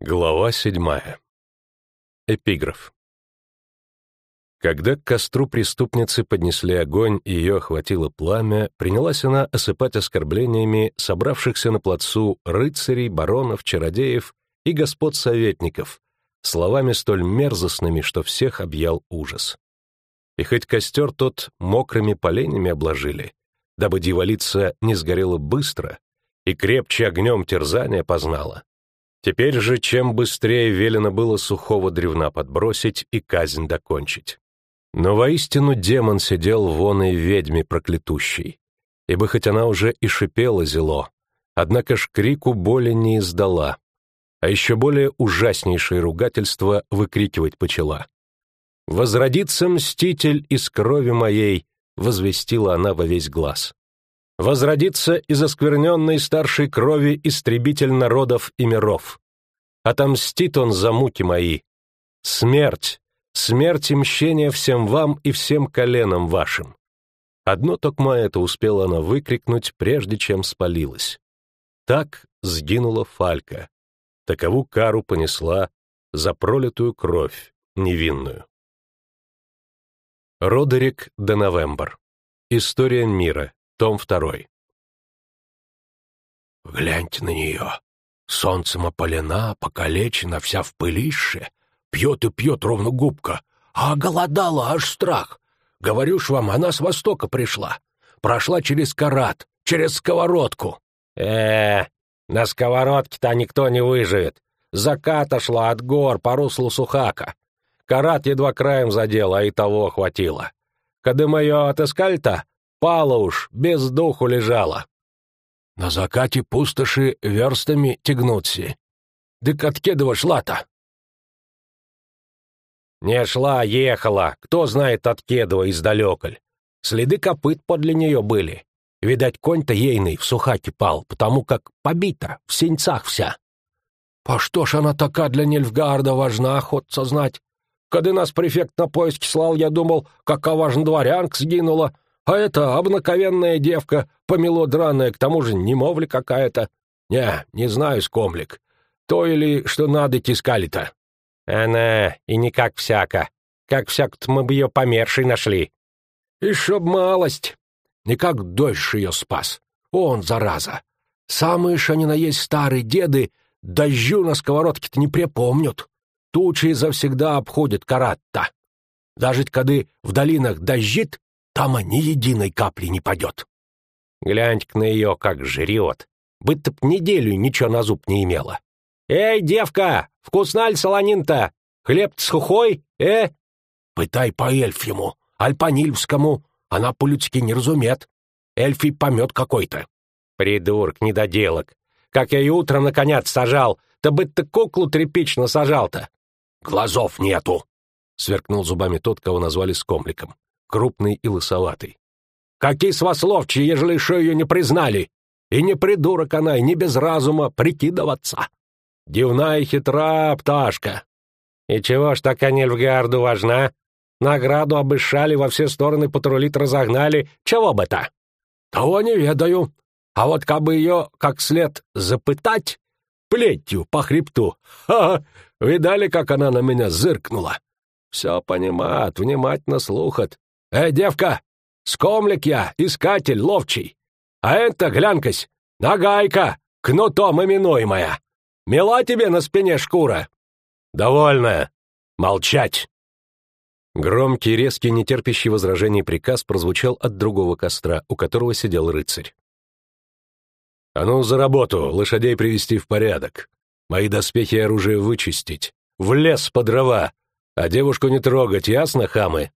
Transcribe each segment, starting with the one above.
Глава седьмая. Эпиграф. Когда к костру преступницы поднесли огонь и ее охватило пламя, принялась она осыпать оскорблениями собравшихся на плацу рыцарей, баронов, чародеев и господ советников, словами столь мерзостными, что всех объял ужас. И хоть костер тот мокрыми поленями обложили, дабы дьяволица не сгорела быстро и крепче огнем терзания познала, Теперь же чем быстрее велено было сухого древна подбросить и казнь докончить. Но воистину демон сидел вон и ведьме проклятущей, ибо хоть она уже и шипела зело, однако ж крику боли не издала, а еще более ужаснейшее ругательство выкрикивать почела. «Возродится мститель из крови моей!» — возвестила она во весь глаз возродится из оскверненной старшей крови истребитель народов и миров. Отомстит он за муки мои. Смерть, смерть и мщение всем вам и всем коленам вашим. Одно токма это успела она выкрикнуть, прежде чем спалилась. Так сгинула Фалька. Такову кару понесла за пролитую кровь невинную. Родерик де Новембр. История мира. Том второй. «Гляньте на нее. Солнцем опалена, покалечена, вся в пылище. Пьет и пьет ровно губка. А голодала аж страх. Говорю ж вам, она с востока пришла. Прошла через карат, через сковородку». э на сковородке-то никто не выживет. Заката шла от гор по руслу Сухака. Карат едва краем задел, а и того хватило. Мы ее отыскали-то, Пала уж, без духу лежала. На закате пустоши верстами тягнутся. Дык откедова шла-то? Не шла, ехала. Кто знает от Кедова издалекаль. Следы копыт подле нее были. Видать, конь-то ейный в сухаке пал, потому как побита, в синцах вся. По что ж она такая для Нельфгарда важна, охотца знать? Когда нас префект на поиски слал, я думал, какая важна дворянка сгинула, а это обнаковенная девка, помело драная, к тому же немовля какая-то. Не, не знаю, скомлик. То или что надо тискали-то. Она и не как всяко. Как всяк-то мы бы ее помершей нашли. И чтоб малость. Не как ее спас. Он, зараза. Самые ж они на есть старые деды, дождю на сковородке-то не припомнят. Тучи завсегда обходят карат-то. Даже когда в долинах дождит, там ни единой капли не падет. Глянь-ка на ее, как жрет. Будто б неделю ничего на зуб не имела. «Эй, девка, вкусна ли солонин-то? хлеб сухой, э?» «Пытай по эльфьему, аль по нильвскому. Она по-людски не разумет. Эльфий помет какой-то». «Придурок, недоделок. Как я и утром на коня сажал, то бы ты куклу тряпично сажал-то». «Глазов нету», — сверкнул зубами тот, кого назвали скомликом крупный и лысоватый. «Какие свасловчи, ежели еще ее не признали! И не придурок она, и не без разума прикидываться! Дивная хитра пташка!» «И чего ж такая Нильфгарду важна? Награду обышали, во все стороны патрулит разогнали. Чего бы то?» «Того не ведаю. А вот как бы ее как след запытать, плетью по хребту, ха, -ха видали, как она на меня зыркнула? Все понимает, внимательно слухает, «Эй, девка, скомлик я, искатель, ловчий. А это, глянкась, нагайка, кнутом именуемая. Мила тебе на спине шкура?» «Довольно. Молчать!» Громкий, резкий, нетерпящий возражений приказ прозвучал от другого костра, у которого сидел рыцарь. «А ну, за работу, лошадей привести в порядок, мои доспехи и оружие вычистить, в лес по дрова, а девушку не трогать, ясно, хамы?»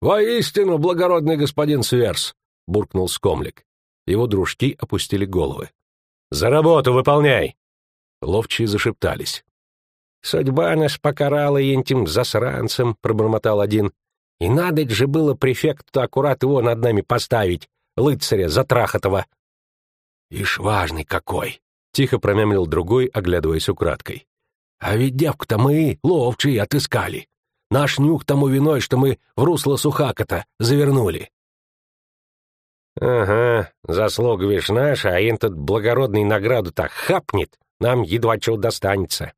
«Воистину, благородный господин Сверс!» — буркнул Скомлик. Его дружки опустили головы. «За работу выполняй!» Ловчие зашептались. «Судьба нас покарала этим засранцем», — пробормотал один. «И надо же было префекту аккурат его над нами поставить, лыцаря Затрахотова». «Ишь важный какой!» — тихо промямлил другой, оглядываясь украдкой. «А ведь девку-то мы, ловчие, отыскали. Наш нюх тому виной, что мы в русло Сухакота завернули». «Ага, заслуга вишь наша, а этот благородный награду так хапнет, нам едва чего достанется.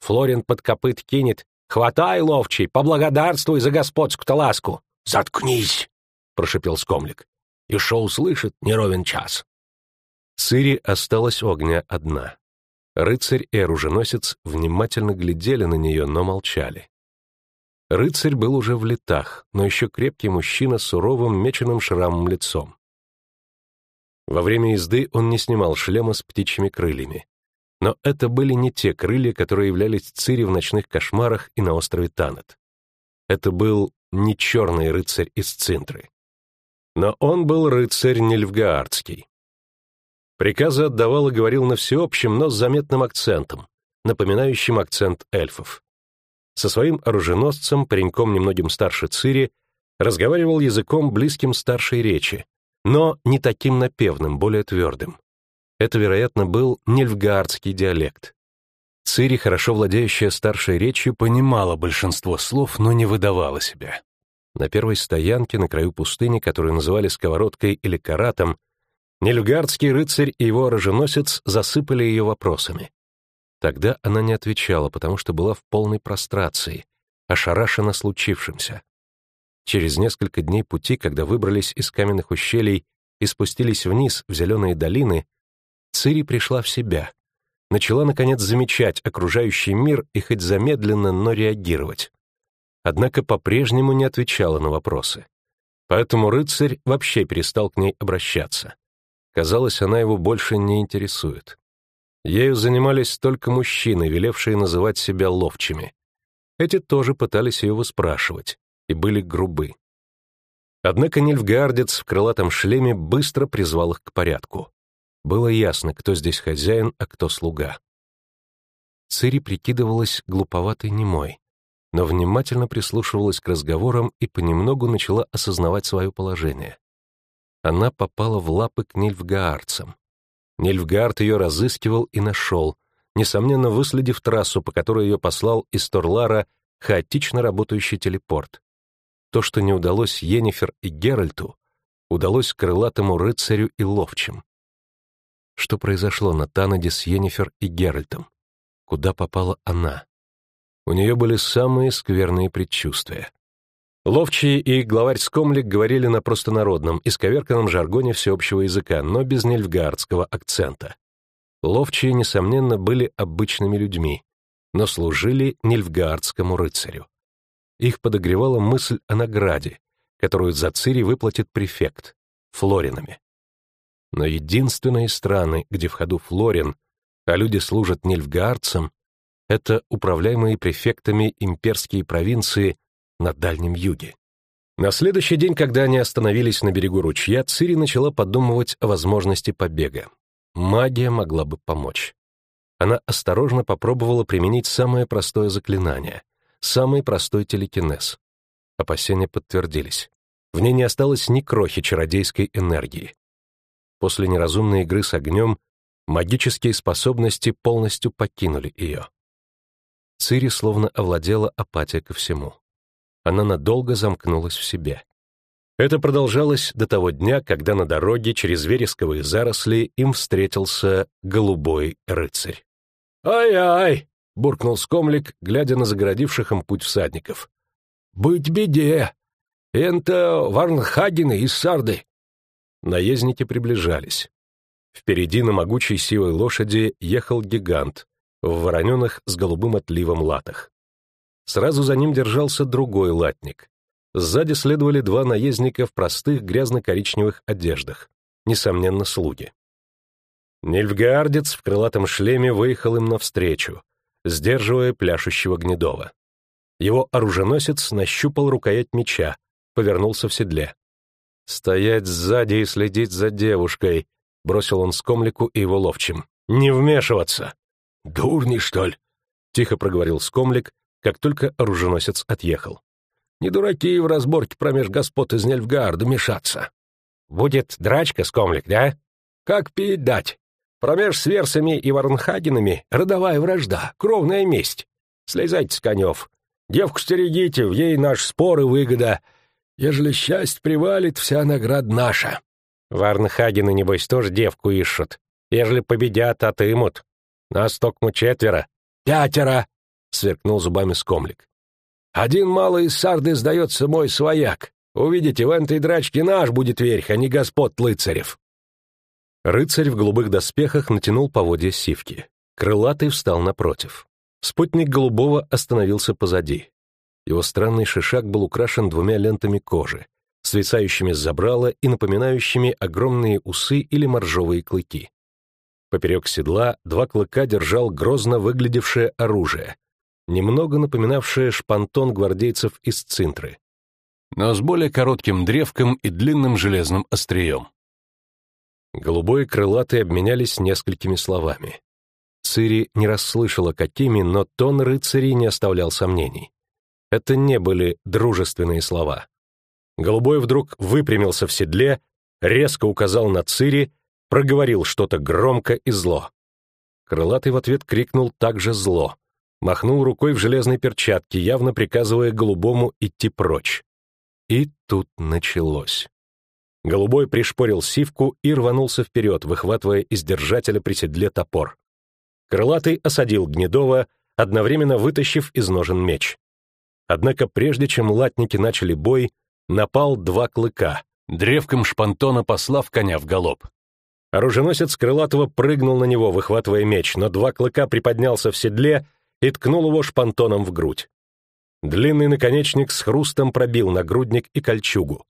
Флорин под копыт кинет. Хватай, ловчий, поблагодарствуй за господскую-то ласку. Заткнись, прошепел скомлик. И шо услышит неровен час. Цири осталась огня одна. Рыцарь и оруженосец внимательно глядели на нее, но молчали. Рыцарь был уже в летах, но еще крепкий мужчина с суровым меченым шрамом лицом. Во время езды он не снимал шлема с птичьими крыльями. Но это были не те крылья, которые являлись Цири в ночных кошмарах и на острове Танет. Это был не черный рыцарь из Цинтры. Но он был рыцарь Нильфгаардский. Приказы отдавал и говорил на всеобщем, но с заметным акцентом, напоминающим акцент эльфов. Со своим оруженосцем, пареньком немногим старше Цири, разговаривал языком, близким старшей речи, но не таким напевным, более твердым. Это, вероятно, был нельфгаардский диалект. Цири, хорошо владеющая старшей речью, понимала большинство слов, но не выдавала себя. На первой стоянке на краю пустыни, которую называли сковородкой или каратом, нельфгаардский рыцарь и его оруженосец засыпали ее вопросами. Тогда она не отвечала, потому что была в полной прострации, ошарашена случившимся. Через несколько дней пути, когда выбрались из каменных ущелий и спустились вниз в зеленые долины, Цири пришла в себя, начала, наконец, замечать окружающий мир и хоть замедленно, но реагировать. Однако по-прежнему не отвечала на вопросы. Поэтому рыцарь вообще перестал к ней обращаться. Казалось, она его больше не интересует. Ею занимались только мужчины, велевшие называть себя ловчими. Эти тоже пытались ее выспрашивать и были грубы. Однако Нильфгардец в крылатом шлеме быстро призвал их к порядку. Было ясно, кто здесь хозяин, а кто слуга. Цири прикидывалась глуповатой немой, но внимательно прислушивалась к разговорам и понемногу начала осознавать свое положение. Она попала в лапы к Нильфгаарцам. Нильфгаард ее разыскивал и нашел, несомненно, выследив трассу, по которой ее послал из Торлара хаотично работающий телепорт. То, что не удалось Йеннифер и Геральту, удалось крылатому рыцарю и ловчим. Что произошло на Танаде с Йеннифер и Геральтом? Куда попала она? У нее были самые скверные предчувствия. Ловчие и главарь Скомлик говорили на простонародном, исковерканном жаргоне всеобщего языка, но без нельфгаардского акцента. Ловчие, несомненно, были обычными людьми, но служили нельфгаардскому рыцарю. Их подогревала мысль о награде, которую за Цири выплатит префект, флоринами. Но единственные страны, где в ходу флорин, а люди служат нельфгаардцам, это управляемые префектами имперские провинции на Дальнем Юге. На следующий день, когда они остановились на берегу ручья, Цири начала подумывать о возможности побега. Магия могла бы помочь. Она осторожно попробовала применить самое простое заклинание, самый простой телекинез. Опасения подтвердились. В ней не осталось ни крохи чародейской энергии. После неразумной игры с огнем магические способности полностью покинули ее. Цири словно овладела апатия ко всему она надолго замкнулась в себе. Это продолжалось до того дня, когда на дороге через вересковые заросли им встретился голубой рыцарь. «Ай-ай!» — буркнул скомлик, глядя на загородивших им путь всадников. «Быть беде! Это Варнхагены из Сарды!» Наездники приближались. Впереди на могучей силой лошади ехал гигант в вороненых с голубым отливом латах. Сразу за ним держался другой латник. Сзади следовали два наездника в простых грязно-коричневых одеждах. Несомненно, слуги. Нильфгаардец в крылатом шлеме выехал им навстречу, сдерживая пляшущего гнедова. Его оруженосец нащупал рукоять меча, повернулся в седле. «Стоять сзади и следить за девушкой», — бросил он скомлику и его ловчим. «Не вмешиваться!» «Дурни, что ли?» — тихо проговорил скомлик, как только оруженосец отъехал. «Не дураки в разборке промеж господ из Нельфгаарда мешаться». «Будет драчка, скомлик, да?» «Как пить дать? Промеж сверсами и варнхагенами родовая вражда, кровная месть. Слезайте с конев. Девку стерегите, в ей наш спор и выгода. Ежели счастье привалит, вся награда наша». Варнхагены, небось, тоже девку ищут. Ежели победят, отымут. Нас только четверо. Пятеро. — сверкнул зубами скомлик. «Один малый из сарды сдается мой свояк. Увидите, в этой драчке наш будет верх, а не господ Лыцарев». Рыцарь в голубых доспехах натянул поводья сивки. Крылатый встал напротив. Спутник Голубого остановился позади. Его странный шишак был украшен двумя лентами кожи, свисающими с забрала и напоминающими огромные усы или моржовые клыки. Поперек седла два клыка держал грозно выглядевшее оружие, немного напоминавшее шпантон гвардейцев из цинтры, но с более коротким древком и длинным железным острием. Голубой и крылатый обменялись несколькими словами. Цири не расслышала, какими, но тон рыцарей не оставлял сомнений. Это не были дружественные слова. Голубой вдруг выпрямился в седле, резко указал на Цири, проговорил что-то громко и зло. Крылатый в ответ крикнул также зло, махнул рукой в железной перчатке, явно приказывая Голубому идти прочь. И тут началось. Голубой пришпорил сивку и рванулся вперед, выхватывая из держателя при седле топор. Крылатый осадил Гнедова, одновременно вытащив из ножен меч. Однако прежде чем латники начали бой, напал два клыка, древком шпантона послав коня в галоп. Оруженосец Крылатого прыгнул на него, выхватывая меч, но два клыка приподнялся в седле и ткнул его шпантоном в грудь. Длинный наконечник с хрустом пробил нагрудник и кольчугу.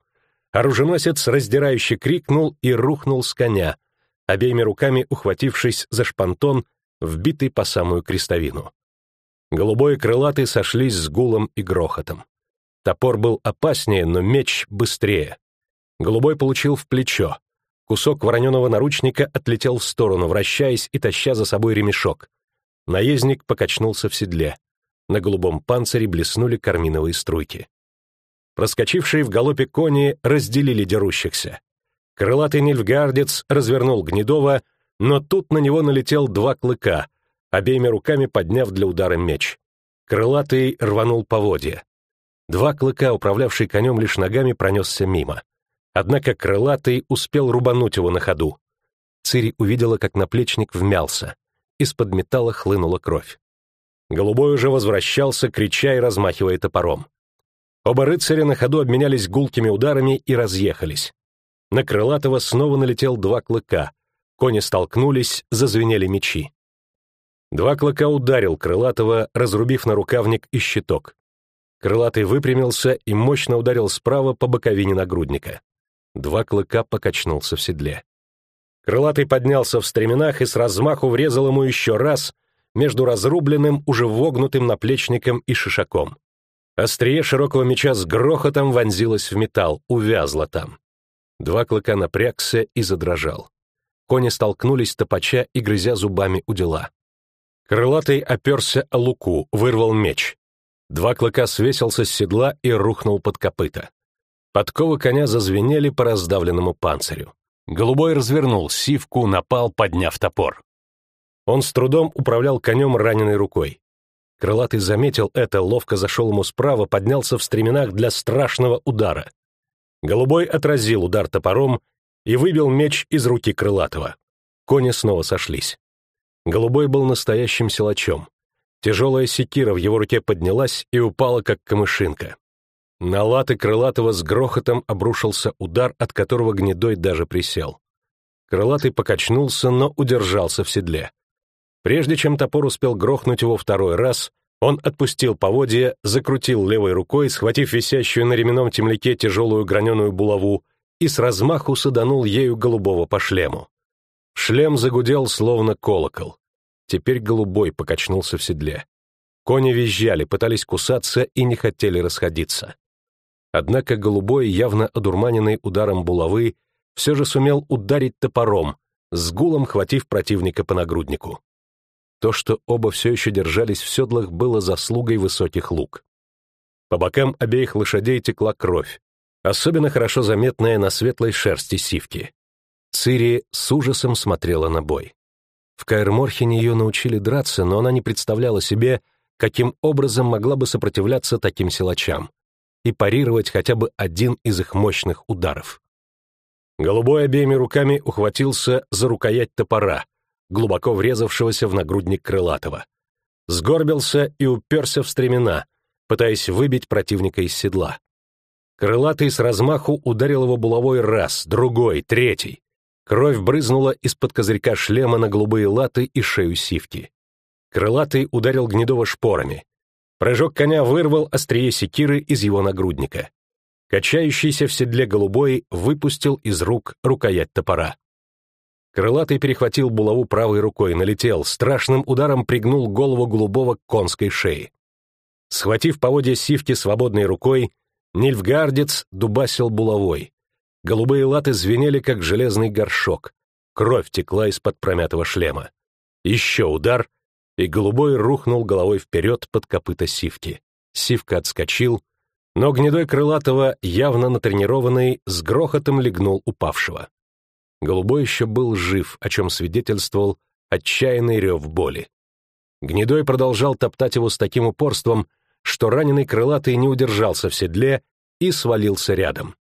Оруженосец раздирающе крикнул и рухнул с коня, обеими руками ухватившись за шпантон, вбитый по самую крестовину. Голубой и крылатый сошлись с гулом и грохотом. Топор был опаснее, но меч быстрее. Голубой получил в плечо. Кусок вороненого наручника отлетел в сторону, вращаясь и таща за собой ремешок. Наездник покачнулся в седле. На голубом панцире блеснули карминовые струйки. Проскочившие в галопе кони разделили дерущихся. Крылатый нильфгардец развернул Гнедова, но тут на него налетел два клыка, обеими руками подняв для удара меч. Крылатый рванул поводья. Два клыка, управлявший конем лишь ногами, пронесся мимо. Однако крылатый успел рубануть его на ходу. Цири увидела, как наплечник вмялся. Из-под металла хлынула кровь. Голубой уже возвращался, крича и размахивая топором. Оба рыцаря на ходу обменялись гулкими ударами и разъехались. На крылатого снова налетел два клыка. Кони столкнулись, зазвенели мечи. Два клыка ударил крылатого, разрубив на рукавник и щиток. Крылатый выпрямился и мощно ударил справа по боковине нагрудника. Два клыка покачнулся в седле. Крылатый поднялся в стременах и с размаху врезал ему еще раз между разрубленным, уже вогнутым наплечником и шишаком. Острие широкого меча с грохотом вонзилось в металл, увязло там. Два клыка напрягся и задрожал. Кони столкнулись топача и грызя зубами у дела. Крылатый оперся о луку, вырвал меч. Два клыка свесился с седла и рухнул под копыта. Подковы коня зазвенели по раздавленному панцирю. Голубой развернул сивку, напал, подняв топор. Он с трудом управлял конем раненой рукой. Крылатый заметил это, ловко зашел ему справа, поднялся в стременах для страшного удара. Голубой отразил удар топором и выбил меч из руки Крылатого. Кони снова сошлись. Голубой был настоящим силачом. Тяжелая секира в его руке поднялась и упала, как камышинка. На латы Крылатого с грохотом обрушился удар, от которого Гнедой даже присел. Крылатый покачнулся, но удержался в седле. Прежде чем топор успел грохнуть его второй раз, он отпустил поводья, закрутил левой рукой, схватив висящую на ременном темляке тяжелую граненую булаву, и с размаху саданул ею голубого по шлему. Шлем загудел, словно колокол. Теперь голубой покачнулся в седле. Кони визжали, пытались кусаться и не хотели расходиться. Однако голубой, явно одурманенный ударом булавы, все же сумел ударить топором, с гулом хватив противника по нагруднику. То, что оба все еще держались в седлах, было заслугой высоких лук. По бокам обеих лошадей текла кровь, особенно хорошо заметная на светлой шерсти сивки. Цири с ужасом смотрела на бой. В Каэр-Морхене ее научили драться, но она не представляла себе, каким образом могла бы сопротивляться таким силачам и парировать хотя бы один из их мощных ударов. Голубой обеими руками ухватился за рукоять топора, глубоко врезавшегося в нагрудник Крылатого. сгорбился и уперся в стремена, пытаясь выбить противника из седла. Крылатый с размаху ударил его булавой раз, другой, третий. Кровь брызнула из-под козырька шлема на голубые латы и шею сивки. Крылатый ударил Гнедова шпорами. Прыжок коня вырвал острие секиры из его нагрудника. Качающийся в седле голубой выпустил из рук рукоять топора. Крылатый перехватил булаву правой рукой, налетел, страшным ударом пригнул голову голубого к конской шее. Схватив поводья сивки свободной рукой, Нильфгардец дубасил булавой. Голубые латы звенели, как железный горшок. Кровь текла из-под промятого шлема. Еще удар, и голубой рухнул головой вперед под копыта сивки. Сивка отскочил, но гнедой крылатого, явно натренированный, с грохотом легнул упавшего. Голубой еще был жив, о чем свидетельствовал отчаянный рев боли. Гнедой продолжал топтать его с таким упорством, что раненый крылатый не удержался в седле и свалился рядом.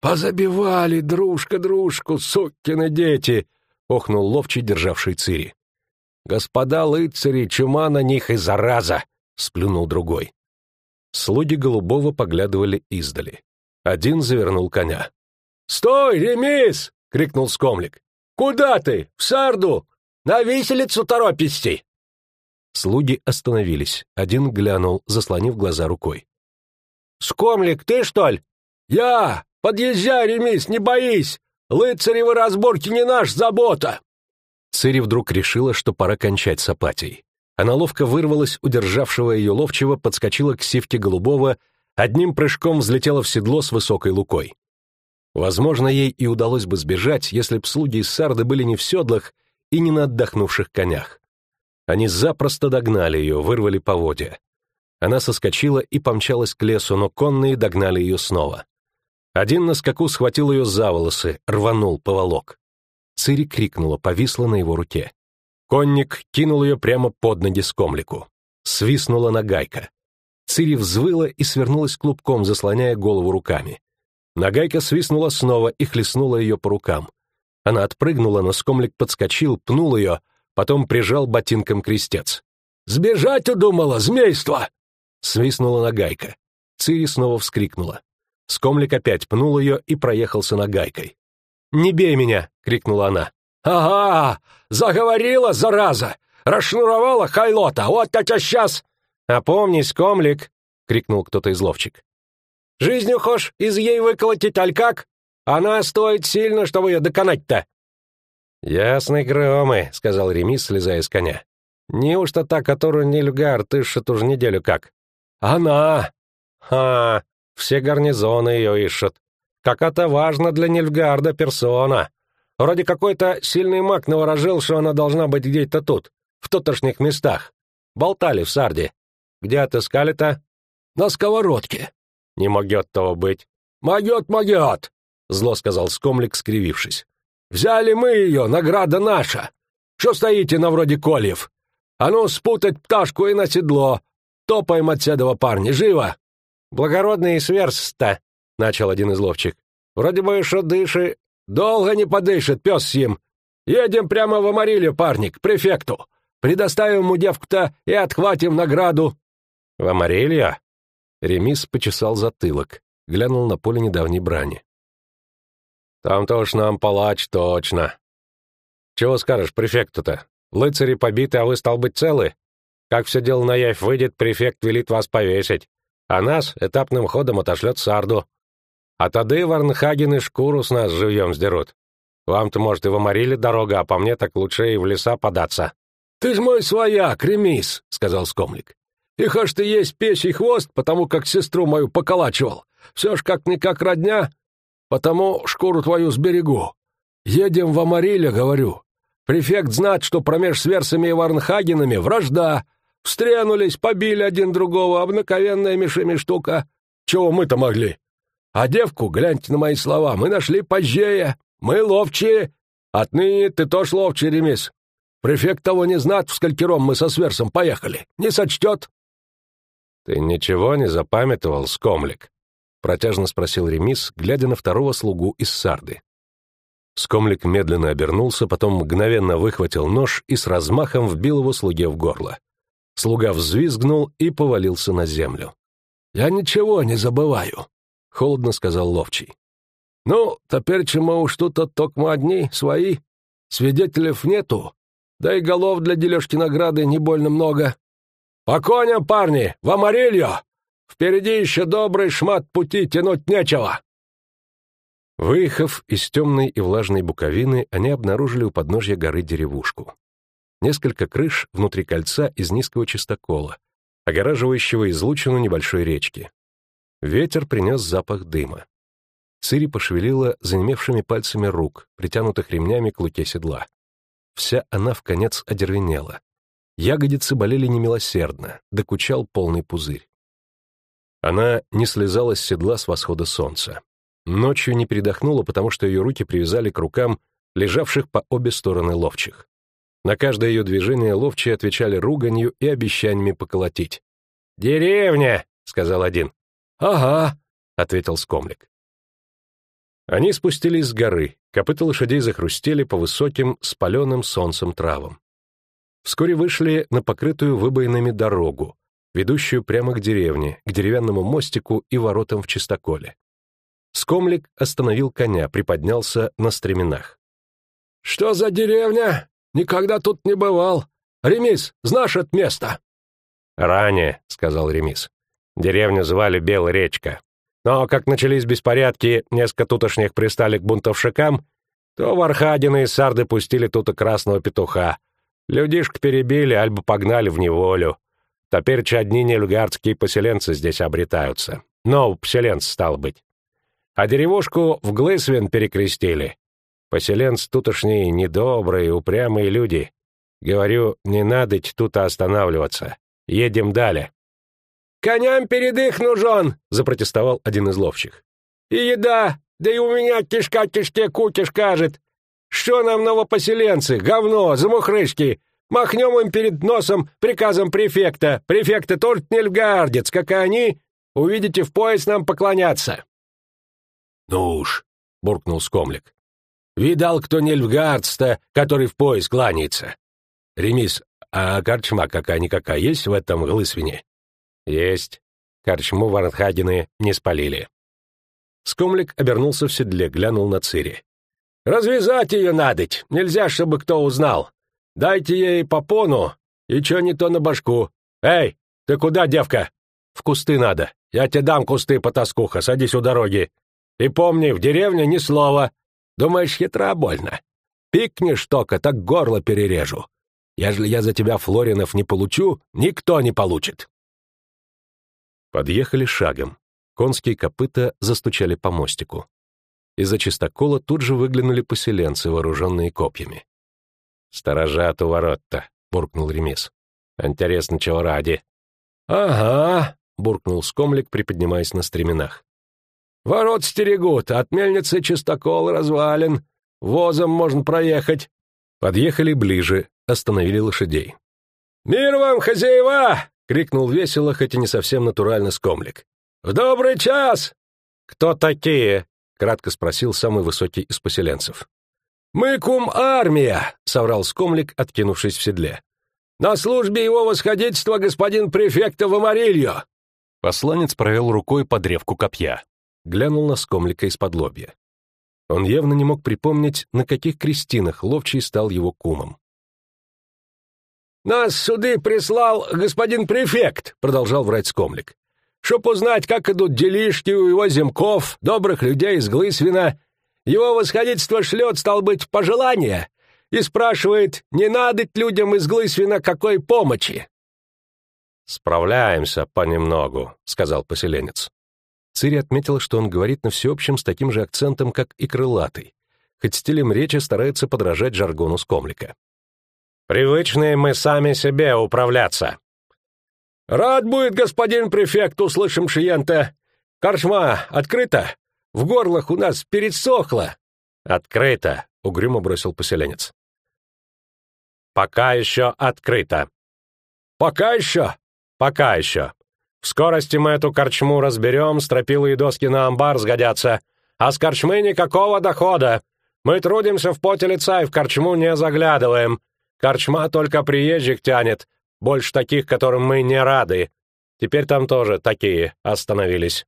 «Позабивали дружка дружку, сукины дети!» — охнул ловчий, державший цири. «Господа лыцари, чума на них и зараза!» — сплюнул другой. Слуги Голубого поглядывали издали. Один завернул коня. «Стой, ремис!» — крикнул скомлик. «Куда ты? В сарду! На виселицу торописти!» Слуги остановились. Один глянул, заслонив глаза рукой. «Скомлик, ты, что ли?» «Я! Подъезжай, ремис, не боись! Лыцаревы разборки не наш забота!» Цири вдруг решила, что пора кончать с апатией. Она ловко вырвалась, удержавшего ее ловчего, подскочила к сивке голубого, одним прыжком взлетела в седло с высокой лукой. Возможно, ей и удалось бы сбежать, если б слуги из Сарды были не в седлах и не на отдохнувших конях. Они запросто догнали ее, вырвали поводья. Она соскочила и помчалась к лесу, но конные догнали ее снова. Один на скаку схватил ее за волосы, рванул, поволок. Цири крикнула, повисла на его руке. Конник кинул ее прямо под ноги скомлику. Свистнула нагайка. Цири взвыла и свернулась клубком, заслоняя голову руками. Нагайка свистнула снова и хлестнула ее по рукам. Она отпрыгнула, но скомлик подскочил, пнул ее, потом прижал ботинком крестец. «Сбежать удумала, змейство!» Свистнула нагайка. Цири снова вскрикнула. Скомлик опять пнул ее и проехался нагайкой. «Не бей меня!» — крикнула она. «Ага! Заговорила, зараза! Расшнуровала хайлота! Вот это сейчас!» «Опомнись, комлик!» — крикнул кто-то из ловчик. «Жизнью хошь из ей выколотить, аль как? Она стоит сильно, чтобы ее доконать-то!» «Ясный громы», — сказал Ремис, слезая с коня. «Неужто та, которую Нильгар тышет уж неделю как?» «Она!» «Ха! Все гарнизоны ее ищут. Как это важно для Нильфгарда персона. Вроде какой-то сильный маг наворожил, что она должна быть где-то тут, в тутошних местах. Болтали в Сарде. Где отыскали-то? На сковородке. Не могет того быть. Могет, могет, зло сказал Скомлик, скривившись. Взяли мы ее, награда наша. Что стоите на вроде кольев? А ну, спутать пташку и на седло. Топаем от седого парня, живо! Благородный сверст-то, начал один из ловчик. Вроде бы еще дыши, «Долго не подышит, пес сим. Едем прямо в Амарилью, парник, к префекту. Предоставим ему девку-то и отхватим награду». «В Амарилью?» Ремис почесал затылок, глянул на поле недавней брани. «Там-то уж нам палач точно. Чего скажешь префекту-то? Лыцари побиты, а вы, стал быть, целы? Как все дело на явь выйдет, префект велит вас повесить, а нас этапным ходом отошлет Сарду. А тады Варнхагены шкуру с нас живьем сдерут. Вам-то, может, и в Амариле дорога, а по мне так лучше и в леса податься». «Ты ж мой свояк, ремис», — сказал Скомлик. «И хоть ты есть печий хвост, потому как сестру мою поколачивал, все ж как-никак родня, потому шкуру твою сберегу. Едем в Амариле, говорю. Префект знать, что промеж сверсами и Варнхагенами вражда. Встренулись, побили один другого, обыкновенная мишами штука. Чего мы-то могли? А девку, гляньте на мои слова, мы нашли позже. Мы ловчие. Отныне ты тоже ловчий, ремес. Префект того не знат, в сколькером мы со сверсом поехали. Не сочтет. — Ты ничего не запамятовал, скомлик? — протяжно спросил Ремис, глядя на второго слугу из Сарды. Скомлик медленно обернулся, потом мгновенно выхватил нож и с размахом вбил его слуге в горло. Слуга взвизгнул и повалился на землю. «Я ничего не забываю», — холодно сказал ловчий. «Ну, теперь чему уж тут от токма одни, свои. Свидетелей нету, да и голов для дележки награды не больно много. По коням, парни, в Амарильо! Впереди еще добрый шмат пути, тянуть нечего!» Выехав из темной и влажной буковины, они обнаружили у подножья горы деревушку. Несколько крыш внутри кольца из низкого чистокола, огораживающего излучину небольшой речки. Ветер принес запах дыма. Цири пошевелила занемевшими пальцами рук, притянутых ремнями к луке седла. Вся она в конец одервенела. Ягодицы болели немилосердно, докучал полный пузырь. Она не слезала с седла с восхода солнца. Ночью не передохнула, потому что ее руки привязали к рукам лежавших по обе стороны ловчих. На каждое ее движение ловчие отвечали руганью и обещаниями поколотить. «Деревня!» — сказал один. «Ага», — ответил скомлик. Они спустились с горы, копыта лошадей захрустели по высоким, спаленным солнцем травам. Вскоре вышли на покрытую выбоинами дорогу, ведущую прямо к деревне, к деревянному мостику и воротам в чистоколе. Скомлик остановил коня, приподнялся на стременах. «Что за деревня? Никогда тут не бывал. Ремис, знаешь это место?» «Ранее», — сказал Ремис. «Деревню звали Белая речка. Но как начались беспорядки, несколько тутошних пристали к бунтовщикам, то в Архадины и Сарды пустили тут и красного петуха. Людишек перебили, альбо погнали в неволю. Теперь одни нельгардские поселенцы здесь обретаются. Ну, поселенцы, стал быть. А деревушку в Глысвин перекрестили. Поселенцы тутошние недобрые, упрямые люди. Говорю, не надо тут останавливаться. Едем далее. «Коням передых нужен!» — запротестовал один из ловчих. «И еда! Да и у меня кишка кишке кукиш кажет! Что нам новопоселенцы? Говно, замухрышки! Махнем им перед носом приказом префекта! Префекты тоже нельгардец, как и они! Увидите, в пояс нам поклоняться!» «Ну уж!» — буркнул скомлик. Видал кто Нельфгардс-то, который в пояс кланяется? Ремис, а корчма какая-никакая есть в этом глысвине? Есть. Корчму Варнхагены не спалили. Скомлик обернулся в седле, глянул на Цири. «Развязать ее надоть! Нельзя, чтобы кто узнал! Дайте ей попону и чё не то на башку! Эй, ты куда, девка? В кусты надо! Я тебе дам кусты, потаскуха, садись у дороги! И помни, в деревне ни слова, Думаешь, хитра больно? Пикнешь только, так горло перережу. Ежели я за тебя флоринов не получу, никто не получит. Подъехали шагом. Конские копыта застучали по мостику. Из-за чистокола тут же выглянули поселенцы, вооруженные копьями. «Сторожат у ворот-то», — буркнул Ремис. «Интересно, чего ради?» «Ага», — буркнул скомлик, приподнимаясь на стременах. Ворот стерегут, от мельницы чистокол развален. Возом можно проехать. Подъехали ближе, остановили лошадей. «Мир вам, хозяева!» — крикнул весело, хоть и не совсем натурально скомлик. «В добрый час!» «Кто такие?» — кратко спросил самый высокий из поселенцев. «Мы кум армия!» — соврал скомлик, откинувшись в седле. «На службе его восходительства господин префекта в Амарильо!» Посланец провел рукой по древку копья глянул на скомлика из-под лобья. Он явно не мог припомнить, на каких крестинах ловчий стал его кумом. «Нас суды прислал господин префект», — продолжал врать скомлик. «Чтоб узнать, как идут делишки у его земков, добрых людей из Глысвина. Его восходительство шлет, стал быть, пожелания и спрашивает, не надо людям из Глысвина какой помощи». «Справляемся понемногу», — сказал поселенец. Цири отметила, что он говорит на всеобщем с таким же акцентом, как и крылатый, хоть стилем речи старается подражать жаргону скомлика. «Привычные мы сами себе управляться». «Рад будет, господин префект, услышим шиента. Корчма открыта? В горлах у нас пересохло». «Открыто», — угрюмо бросил поселенец. «Пока еще открыто». «Пока еще?» «Пока еще. В скорости мы эту корчму разберем, стропилы и доски на амбар сгодятся. А с корчмы никакого дохода. Мы трудимся в поте лица и в корчму не заглядываем. Корчма только приезжих тянет. Больше таких, которым мы не рады. Теперь там тоже такие остановились».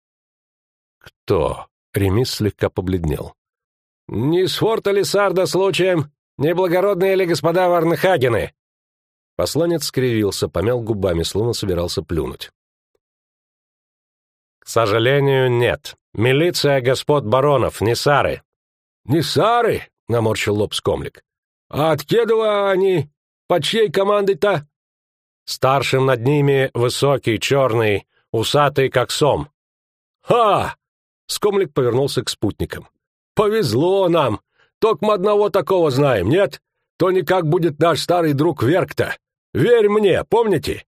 «Кто?» — Ремис слегка побледнел. «Не с форта Лисарда случаем, не благородные ли господа Варнхагены?» Посланец скривился, помял губами, словно собирался плюнуть. «К сожалению, нет. Милиция господ баронов, не сары». «Не сары?» — наморщил лоб скомлик. «А от Кедова они? Под чьей командой-то?» «Старшим над ними высокий, черный, усатый, как сом». «Ха!» — скомлик повернулся к спутникам. «Повезло нам! Только одного такого знаем, нет? То никак будет наш старый друг Верк-то. Верь мне, помните?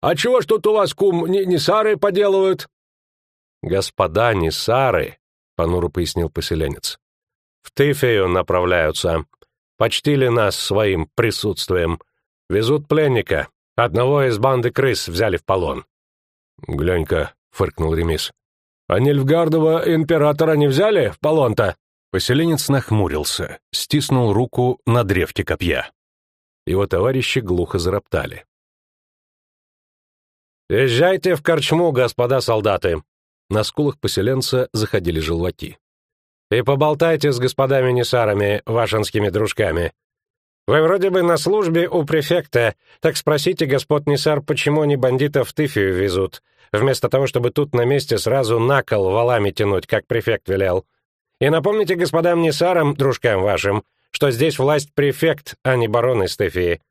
А чего ж тут у вас, кум, не, не сары поделывают?» «Господа не сары», — понуро пояснил поселенец. «В Тыфею направляются. Почтили нас своим присутствием. Везут пленника. Одного из банды крыс взяли в полон». «Глянь-ка», — фыркнул Ремис. «А Нильфгардова императора не взяли в полон-то?» Поселенец нахмурился, стиснул руку на древке копья. Его товарищи глухо зароптали. «Езжайте в корчму, господа солдаты!» На скулах поселенца заходили желваки. «И поболтайте с господами Несарами, вашинскими дружками. Вы вроде бы на службе у префекта, так спросите господ Несар, почему они бандитов в Тыфию везут, вместо того, чтобы тут на месте сразу накол валами тянуть, как префект велел. И напомните господам Несарам, дружкам вашим, что здесь власть префект, а не барон из Стефии.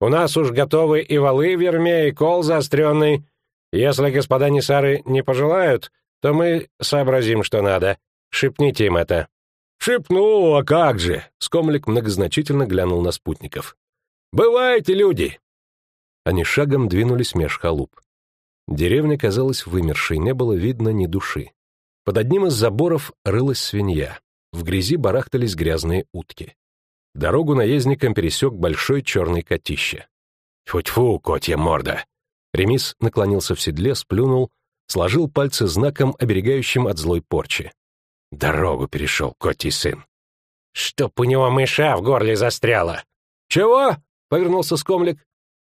У нас уж готовы и валы в ерме, и кол заостренный. Если господа Несары не пожелают, то мы сообразим, что надо. Шепните им это». «Шепну, а как же!» — Скомлик многозначительно глянул на спутников. «Бываете люди!» Они шагом двинулись меж халуп. Деревня казалась вымершей, не было видно ни души. Под одним из заборов рылась свинья. В грязи барахтались грязные утки. Дорогу наездникам пересек большой черный котище. «Тьфу-тьфу, котья морда!» Ремис наклонился в седле, сплюнул, сложил пальцы знаком, оберегающим от злой порчи. «Дорогу перешел, котий сын!» «Чтоб у него мыша в горле застряла!» «Чего?» — повернулся скомлик.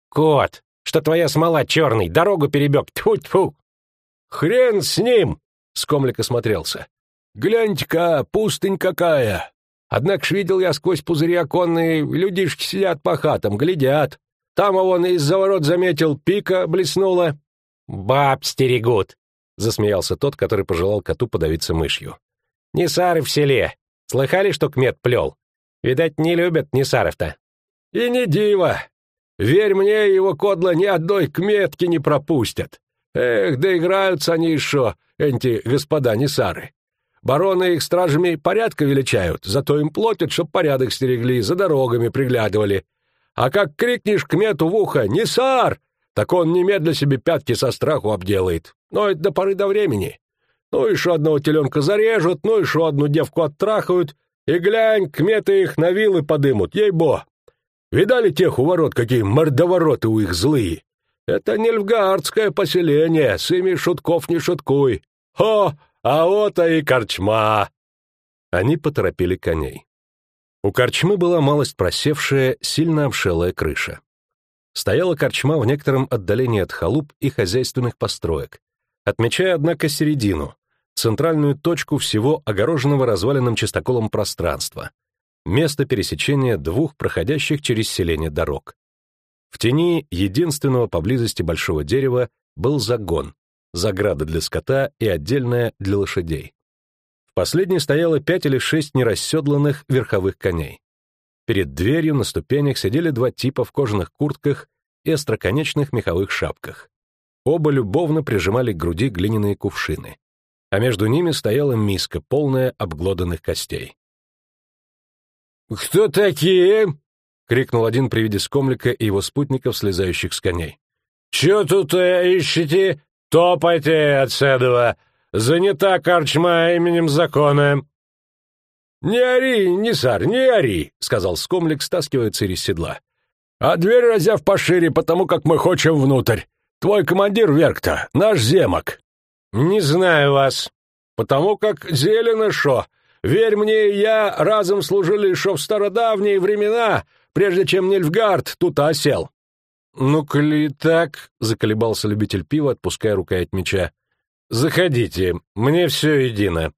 «Кот, что твоя смола черный, дорогу перебег, тьфу-тьфу!» «Хрен с ним!» Скомлик осмотрелся. «Гляньте-ка, пустынь какая! Однако ж видел я сквозь пузыри оконные, людишки сидят по хатам, глядят. Там, вон из-за ворот заметил, пика блеснула». «Баб стерегут!» — засмеялся тот, который пожелал коту подавиться мышью. «Несары в селе. Слыхали, что кмет плел? Видать, не любят Несаров-то». «И не диво. Верь мне, его кодла ни одной кметки не пропустят. Эх, да играются они еще, эти господа Несары. Бароны их стражами порядка величают, зато им платят, чтоб порядок стерегли, за дорогами приглядывали. А как крикнешь к мету в ухо «Несар!», так он немедля себе пятки со страху обделает. Но это до поры до времени. Ну, еще одного теленка зарежут, ну, еще одну девку оттрахают, и глянь, кметы их на вилы подымут, ей-бо. Видали тех у ворот, какие мордовороты у их злые? Это нельфгаардское поселение, с ими шутков не шуткуй. Хо, а вот и корчма!» Они поторопили коней. У корчмы была малость просевшая, сильно обшелая крыша. Стояла корчма в некотором отдалении от халуп и хозяйственных построек, отмечая, однако, середину, центральную точку всего огороженного разваленным чистоколом пространства, место пересечения двух проходящих через селение дорог. В тени единственного поблизости большого дерева был загон, заграда для скота и отдельная для лошадей. В последней стояло пять или шесть нерасседланных верховых коней. Перед дверью на ступенях сидели два типа в кожаных куртках и остроконечных меховых шапках. Оба любовно прижимали к груди глиняные кувшины, а между ними стояла миска, полная обглоданных костей. «Кто такие?» — крикнул один при виде скомлика и его спутников, слезающих с коней. «Чё тут э, ищете? Топайте отседова! Занята корчма именем закона!» «Не ори, не сар, не ори!» — сказал скомлик, стаскивая цирь из седла. «А дверь разяв пошире, потому как мы хочем внутрь. Твой командир Верк-то, наш земок». «Не знаю вас, потому как зелено шо. Верь мне, я разом служили шо в стародавние времена, прежде чем Нильфгард тут осел». ну, коли так, — заколебался любитель пива, отпуская рукоять меча. Заходите, мне все едино.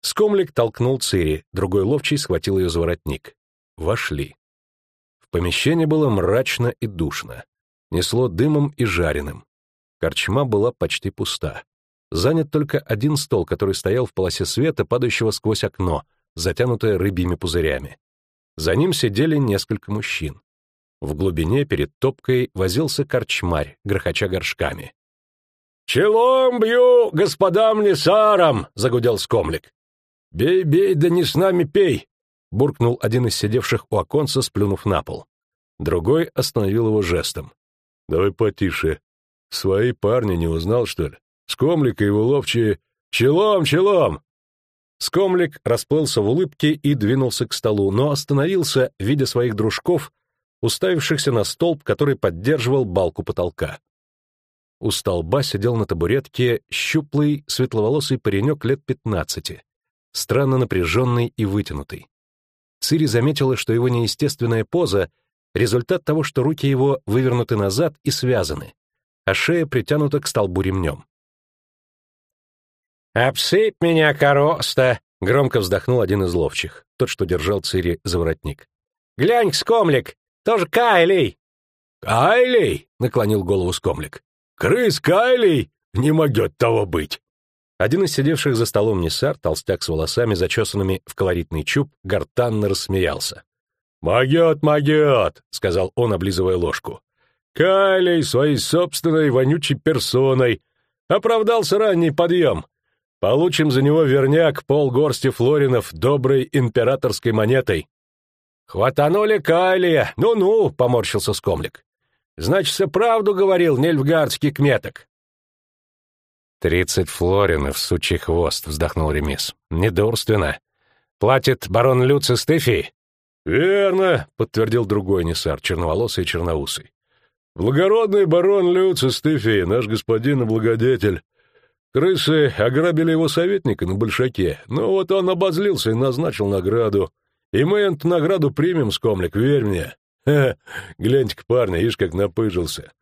Скомлик толкнул Цири, другой ловчий схватил ее за воротник. Вошли. В помещении было мрачно и душно. Несло дымом и жареным. Корчма была почти пуста. Занят только один стол, который стоял в полосе света, падающего сквозь окно, затянутое рыбьими пузырями. За ним сидели несколько мужчин. В глубине перед топкой возился корчмарь, грохоча горшками. «Челом бью господам лесарам!» — загудел скомлик. «Бей, бей, да не с нами пей!» — буркнул один из сидевших у оконца, сплюнув на пол. Другой остановил его жестом. «Давай потише. Свои парни не узнал, что ли? Скомлик и его ловчие... Челом, челом!» Скомлик расплылся в улыбке и двинулся к столу, но остановился, видя своих дружков, уставившихся на столб, который поддерживал балку потолка. У столба сидел на табуретке щуплый, светловолосый паренек лет пятнадцати, странно напряженный и вытянутый. Цири заметила, что его неестественная поза — результат того, что руки его вывернуты назад и связаны, а шея притянута к столбу ремнем. «Обсыпь меня, короста!» — громко вздохнул один из ловчих, тот, что держал Цири за воротник. «Глянь, скомлик, тоже Кайлей!» «Кайлей?» — наклонил голову скомлик. «Крыс Кайлей? Не могет того быть!» Один из сидевших за столом Несар, толстяк с волосами, зачесанными в колоритный чуб, гортанно рассмеялся. «Могет, могет!» — сказал он, облизывая ложку. «Кайлей своей собственной вонючей персоной. Оправдался ранний подъем. Получим за него верняк полгорсти флоринов доброй императорской монетой. «Хватанули Кайлия! Ну-ну!» — поморщился скомлик. «Значит, все правду говорил нельфгардский кметок». «Тридцать флоринов, сучий хвост», — вздохнул Ремис. «Недурственно. Платит барон Люци Стефи?» «Верно», — подтвердил другой несар, черноволосый и черноусый. «Благородный барон Люци Стефи, наш господин и благодетель. Крысы ограбили его советника на Большаке, но вот он обозлился и назначил награду. И мы эту награду примем, скомлик, верь мне. Ха, гляньте-ка, парня, ишь, как напыжился.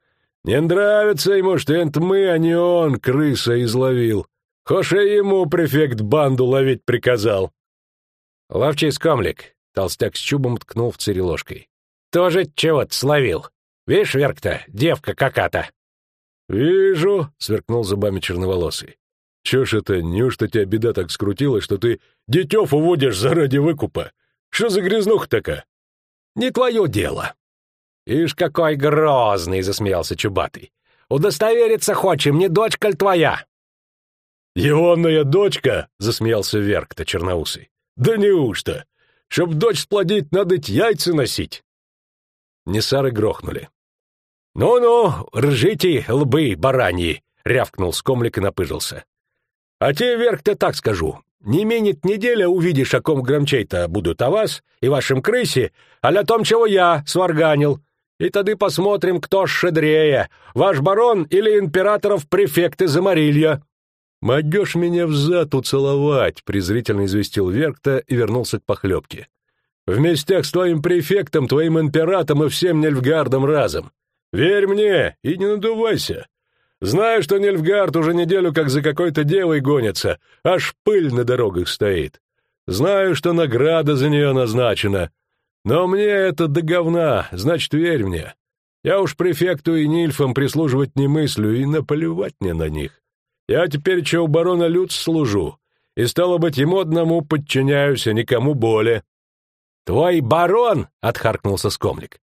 Не нравится ему, что это мы, а не он, крыса изловил. Хоша ему префект банду ловить приказал. Ловчий скомлик, толстяк с чубом ткнул в цири ложкой. Тоже чего-то словил. Видишь, Верк-то, девка какая-то. «Вижу», — сверкнул зубами черноволосый. «Чё ж это, неужто тебя беда так скрутила, что ты детёв уводишь заради выкупа? Что за грязнуха такая?» «Не твое дело». «Ишь, какой грозный!» — засмеялся Чубатый. «Удостовериться хочем, не дочка ли твоя?» «Егонная дочка!» — засмеялся Верк-то черноусый. «Да неужто? Чтоб дочь сплодить, надо яйца носить!» Несары грохнули. «Ну-ну, ржите, лбы бараньи!» — рявкнул скомлик и напыжился. «А тебе, Верк-то так скажу. Не минет неделя, увидишь, о ком громчей-то будут о вас и вашем крысе, а о том, чего я сварганил. И тогда посмотрим, кто шедрее, ваш барон или императоров префекты Замарилья». «Могешь меня взад уцеловать», — презрительно известил Веркта и вернулся к похлебке. «Вместе с твоим префектом, твоим императором и всем Нельфгардом разом. Верь мне и не надувайся. Знаю, что Нильфгард уже неделю как за какой-то девой гонится, аж пыль на дорогах стоит. Знаю, что награда за нее назначена. Но мне это до говна, значит, верь мне. Я уж префекту и нильфам прислуживать не мыслю, и наплевать мне на них. Я теперь че у барона Люц служу, и, стало быть, ему одному подчиняюсь, а никому более. — Твой барон, — отхаркнулся скомлик,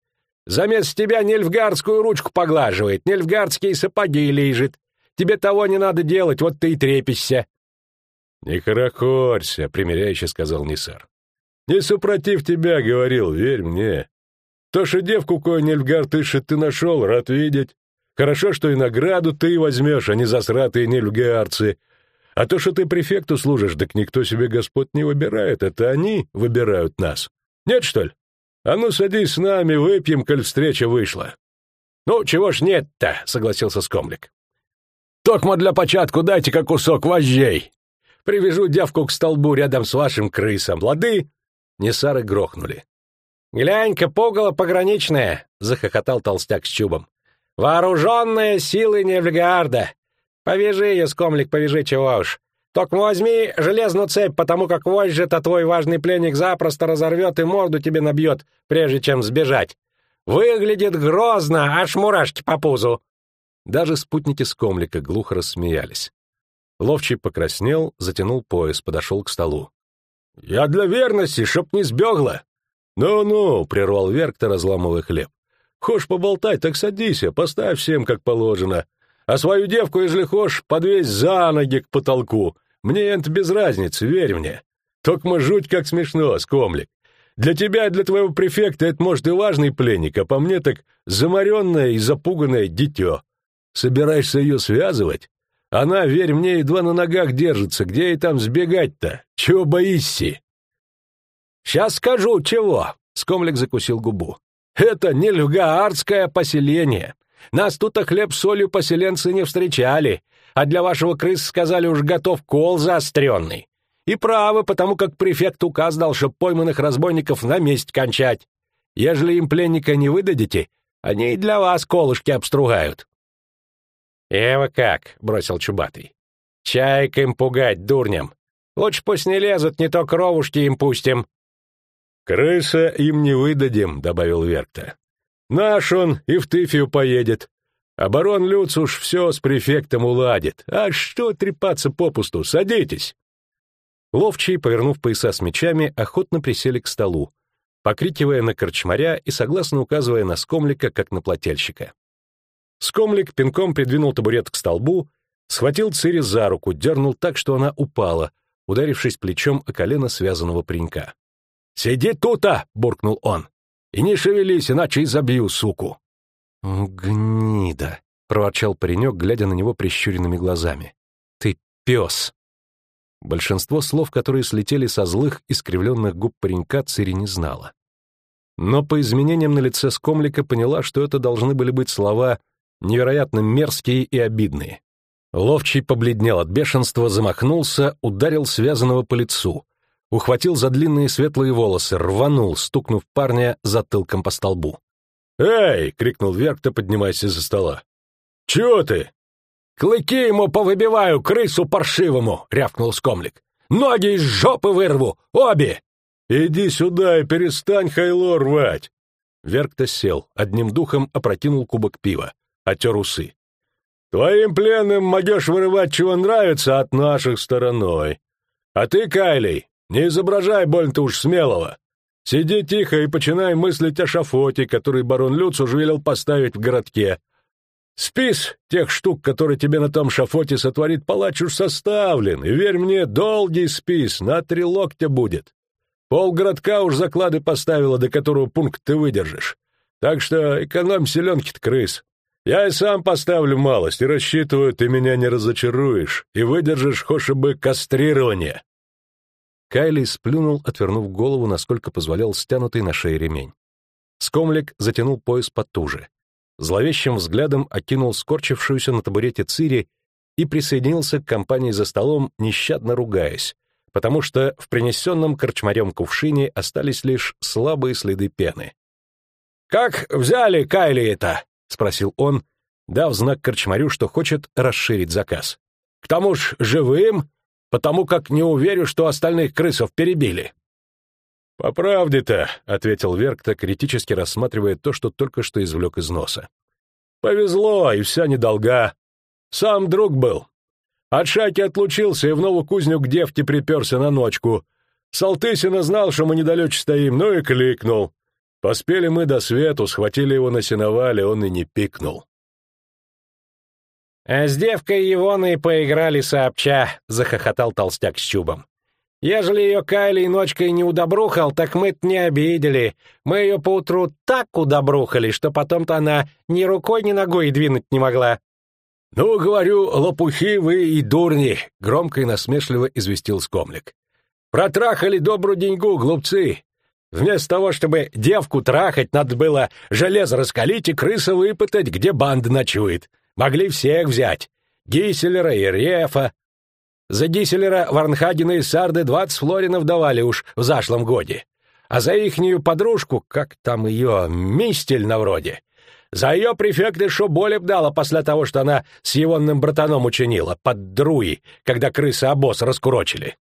Замес тебя нельфгардскую ручку поглаживает, нельфгардские сапоги лежит. Тебе того не надо делать, вот ты и трепишься. — Не хорохорься, — примиряюще сказал Нисар. — Не супротив тебя, — говорил, — верь мне. То, что девку кой Нельфгард ищет, ты нашел, рад видеть. Хорошо, что и награду ты возьмешь, а не засратые нельфгаарцы. А то, что ты префекту служишь, так никто себе Господь не выбирает, это они выбирают нас. Нет, что ли? «А ну, садись с нами, выпьем, коль встреча вышла». «Ну, чего ж нет-то», — согласился Скомлик. «Токмо для початку дайте-ка кусок вожжей. Привяжу девку к столбу рядом с вашим крысом, лады?» Несары грохнули. «Глянь-ка, пугало пограничное!» — захохотал толстяк с чубом. Вооруженные силы Нельфгарда! Повяжи ее, скомлик, повяжи, чего уж. Только возьми железную цепь, потому как вожжи-то твой важный пленник запросто разорвет и морду тебе набьет, прежде чем сбежать. Выглядит грозно, аж мурашки по пузу. Даже спутники скомлика глухо рассмеялись. Ловчий покраснел, затянул пояс, подошел к столу. «Я для верности, чтоб не сбегло!» «Ну-ну», — прервал Веркта, разламывая хлеб. «Хошь поболтать, так садись, поставь всем, как положено. А свою девку, ежели хошь, подвесь за ноги к потолку. Мне это без разницы, верь мне. Токма жуть как смешно, скомлик. Для тебя и для твоего префекта это, может, и важный пленник, а по мне так заморенное и запуганное дитё. Собираешься ее связывать? Она, верь мне, едва на ногах держится. Где ей там сбегать-то? Чего боишься? Сейчас скажу, чего. Скомлик закусил губу. Это не люгаарское поселение. Нас тут а хлеб с солью поселенцы не встречали, а для вашего крыс сказали уж готов кол заостренный. И правы, потому как префект указ дал, чтоб пойманных разбойников на месте кончать. Ежели им пленника не выдадите, они и для вас колышки обстругают. «Эва как?» — бросил Чубатый. «Чайк им пугать, дурням. Лучше пусть не лезут, не то кровушки им пустим». «Крыса им не выдадим», — добавил Веркта. «Наш он и в Тыфию поедет. А барон Люцуш все с префектом уладит. А что трепаться попусту? Садитесь!» Ловчие, повернув пояса с мечами, охотно присели к столу, покрикивая на корчмаря и согласно указывая на скомлика, как на плательщика. Скомлик пинком придвинул табурет к столбу, схватил Цири за руку, дернул так, что она упала, ударившись плечом о колено связанного паренька. «Сиди тут-то!» — буркнул он. «И не шевелись, иначе изобью, суку!» «Гнида!» — проворчал паренек, глядя на него прищуренными глазами. «Ты пес!» Большинство слов, которые слетели со злых, искривленных губ паренька, Цири не знала. Но по изменениям на лице скомлика поняла, что это должны были быть слова невероятно мерзкие и обидные. Ловчий побледнел от бешенства, замахнулся, ударил связанного по лицу, ухватил за длинные светлые волосы, рванул, стукнув парня затылком по столбу. «Эй!» — крикнул Веркта, поднимаясь из-за стола. «Чего ты?» «Клыки ему повыбиваю, крысу паршивому!» — рявкнул скомлик. «Ноги из жопы вырву! Обе!» «Иди сюда и перестань хайло рвать!» Веркта сел, одним духом опрокинул кубок пива, отер усы. «Твоим пленным могешь вырывать, чего нравится, от наших стороной. А ты, Кайлей, не изображай больно-то уж смелого. Сиди тихо и починай мыслить о шафоте, который барон Люц уж велел поставить в городке, Спис тех штук, которые тебе на том шафоте сотворит палач, уж составлен, и, верь мне, долгий спис, на три локтя будет. Полгородка уж заклады поставила, до которого пункт ты выдержишь. Так что экономь селенки-то, крыс. Я и сам поставлю малость, и рассчитываю, ты меня не разочаруешь, и выдержишь хоть бы кастрирование». Кайли сплюнул, отвернув голову, насколько позволял стянутый на шее ремень. Скомлик затянул пояс потуже зловещим взглядом окинул скорчившуюся на табурете Цири и присоединился к компании за столом, нещадно ругаясь, потому что в принесенном корчмарем кувшине остались лишь слабые следы пены. «Как взяли Кайли это?» — спросил он, дав знак корчмарю, что хочет расширить заказ. «К тому ж живым, потому как не уверю, что остальных крысов перебили». «По правде-то», — ответил Веркта, критически рассматривая то, что только что извлек из носа. «Повезло, и вся недолга. Сам друг был. От шайки отлучился и в новую кузню к девке приперся на ночку. Салтысина знал, что мы недалече стоим, ну и кликнул. Поспели мы до свету, схватили его на сеновале, он и не пикнул». «А с девкой Ивоной поиграли сообща», — захохотал толстяк с чубом. Ежели ее Кайли ночкой не удобрухал, так мы-то не обидели. Мы ее поутру так удобрухали, что потом-то она ни рукой, ни ногой двинуть не могла». «Ну, говорю, лопухи вы и дурни», — громко и насмешливо известил скомлик. «Протрахали добрую деньгу, глупцы. Вместо того, чтобы девку трахать, надо было железо раскалить и крыса выпытать, где банда ночует. Могли всех взять. Гиселера и Рефа, за Диселера, Варнхагена и Сарды двадцать флоринов давали уж в зашлом годе. А за ихнюю подружку, как там ее, Мистель на вроде, За ее префекты шо боли б дала после того, что она с егонным братаном учинила, под друи, когда крысы обоз раскурочили.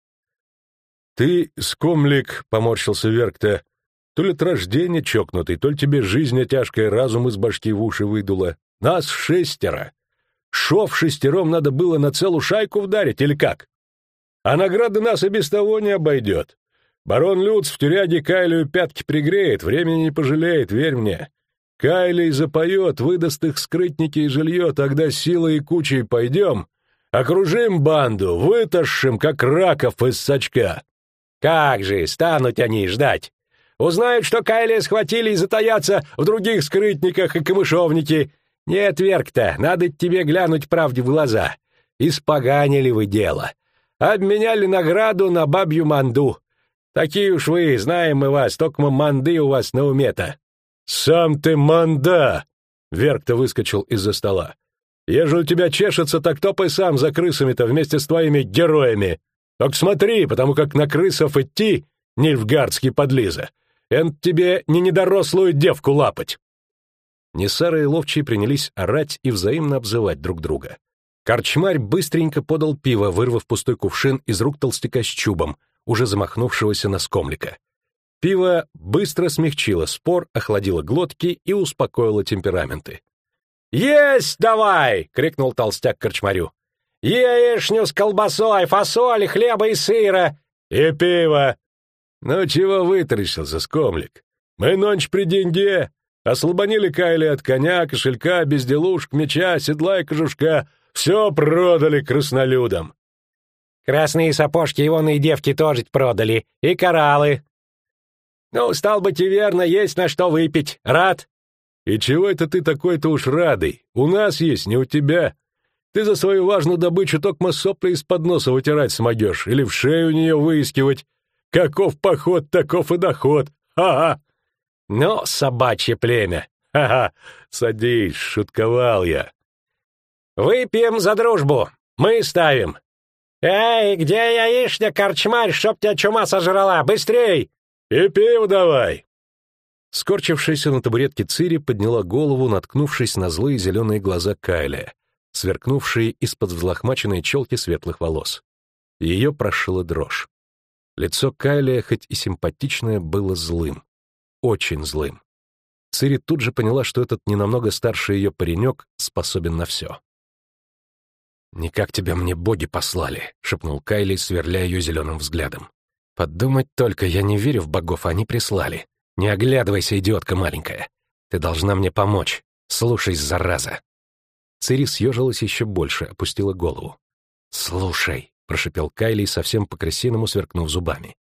«Ты, скомлик», — поморщился Веркта, — «то ли от рождения чокнутый, то ли тебе жизнь тяжкая разум из башки в уши выдула. Нас шестеро. Шов шестером надо было на целую шайку вдарить, или как? А награда нас и без того не обойдет. Барон Люц в тюряге Кайлю пятки пригреет, времени не пожалеет, верь мне. Кайлей запоет, выдаст их скрытники и жилье, тогда силой и кучей пойдем, окружим банду, вытащим, как раков из сачка. Как же, станут они ждать. Узнают, что Кайли схватили и затаятся в других скрытниках и камышовники. Нет, Верк-то, надо тебе глянуть правде в глаза. Испоганили вы дело. Обменяли награду на бабью манду. Такие уж вы, знаем мы вас, только манды у вас на уме-то. «Сам ты манда!» — Верк-то выскочил из-за стола. «Ежели тебя чешется, так топай сам за крысами-то вместе с твоими героями. Только смотри, потому как на крысов идти, нильфгардский подлиза, эн тебе не недорослую девку лапать!» Несара и Ловчий принялись орать и взаимно обзывать друг друга. Корчмарь быстренько подал пиво, вырвав пустой кувшин из рук толстяка с чубом, уже замахнувшегося на скомлика. Пиво быстро смягчило спор, охладило глотки и успокоило темпераменты. «Есть давай!» — крикнул толстяк корчмарю. «Яичню с колбасой, фасоли, хлеба и сыра!» «И пиво!» «Ну чего вытаращился, скомлик? Мы ночь при деньге, ослабонили кайли от коня, кошелька, безделушек, меча, седла и кожушка, все продали краснолюдам!» «Красные сапожки вон и девки тоже продали, и кораллы!» «Ну, стал быть, и верно, есть на что выпить. Рад?» «И чего это ты такой-то уж радый? У нас есть, не у тебя. Ты за свою важную добычу токмо сопли из-под носа вытирать смогешь или в шею у нее выискивать. Каков поход, таков и доход. Ха-ха!» «Ну, собачье племя! Ха-ха! Садись, шутковал я!» «Выпьем за дружбу! Мы ставим!» «Эй, где яичня, корчмарь, чтоб тебя чума сожрала? Быстрей!» «И пиво давай!» Скорчившаяся на табуретке Цири подняла голову, наткнувшись на злые зеленые глаза Кайля, сверкнувшие из-под взлохмаченной челки светлых волос. Ее прошила дрожь. Лицо Кайля, хоть и симпатичное, было злым. Очень злым. Цири тут же поняла, что этот ненамного старше ее паренек способен на все. «Никак тебя мне боги послали», — шепнул Кайли, сверля ее зеленым взглядом. Подумать только, я не верю в богов, они прислали. Не оглядывайся, идиотка маленькая. Ты должна мне помочь. Слушай, зараза. Цири съежилась еще больше, опустила голову. «Слушай», — прошипел Кайли, совсем по-крысиному сверкнув зубами.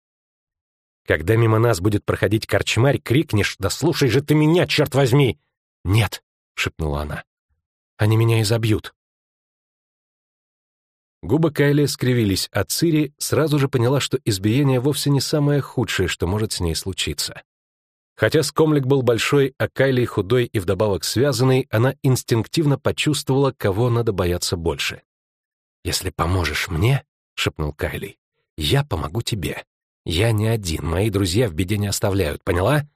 «Когда мимо нас будет проходить корчмарь, крикнешь, да слушай же ты меня, черт возьми!» «Нет», — шепнула она. «Они меня изобьют. Губы Кайли скривились, а Цири сразу же поняла, что избиение вовсе не самое худшее, что может с ней случиться. Хотя скомлик был большой, а Кайли худой и вдобавок связанный, она инстинктивно почувствовала, кого надо бояться больше. «Если поможешь мне», — шепнул Кайли, — «я помогу тебе. Я не один, мои друзья в беде не оставляют, поняла?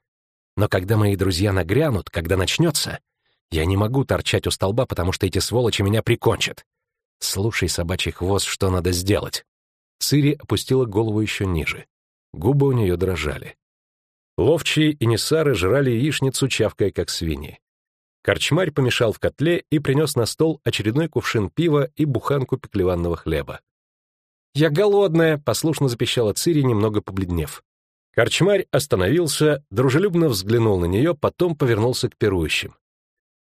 Но когда мои друзья нагрянут, когда начнется, я не могу торчать у столба, потому что эти сволочи меня прикончат. «Слушай, собачий хвост, что надо сделать?» Цири опустила голову еще ниже. Губы у нее дрожали. Ловчие и Несары жрали яичницу, чавкая как свиньи. Корчмарь помешал в котле и принес на стол очередной кувшин пива и буханку пеклеванного хлеба. «Я голодная!» — послушно запищала Цири, немного побледнев. Корчмарь остановился, дружелюбно взглянул на нее, потом повернулся к пирующим.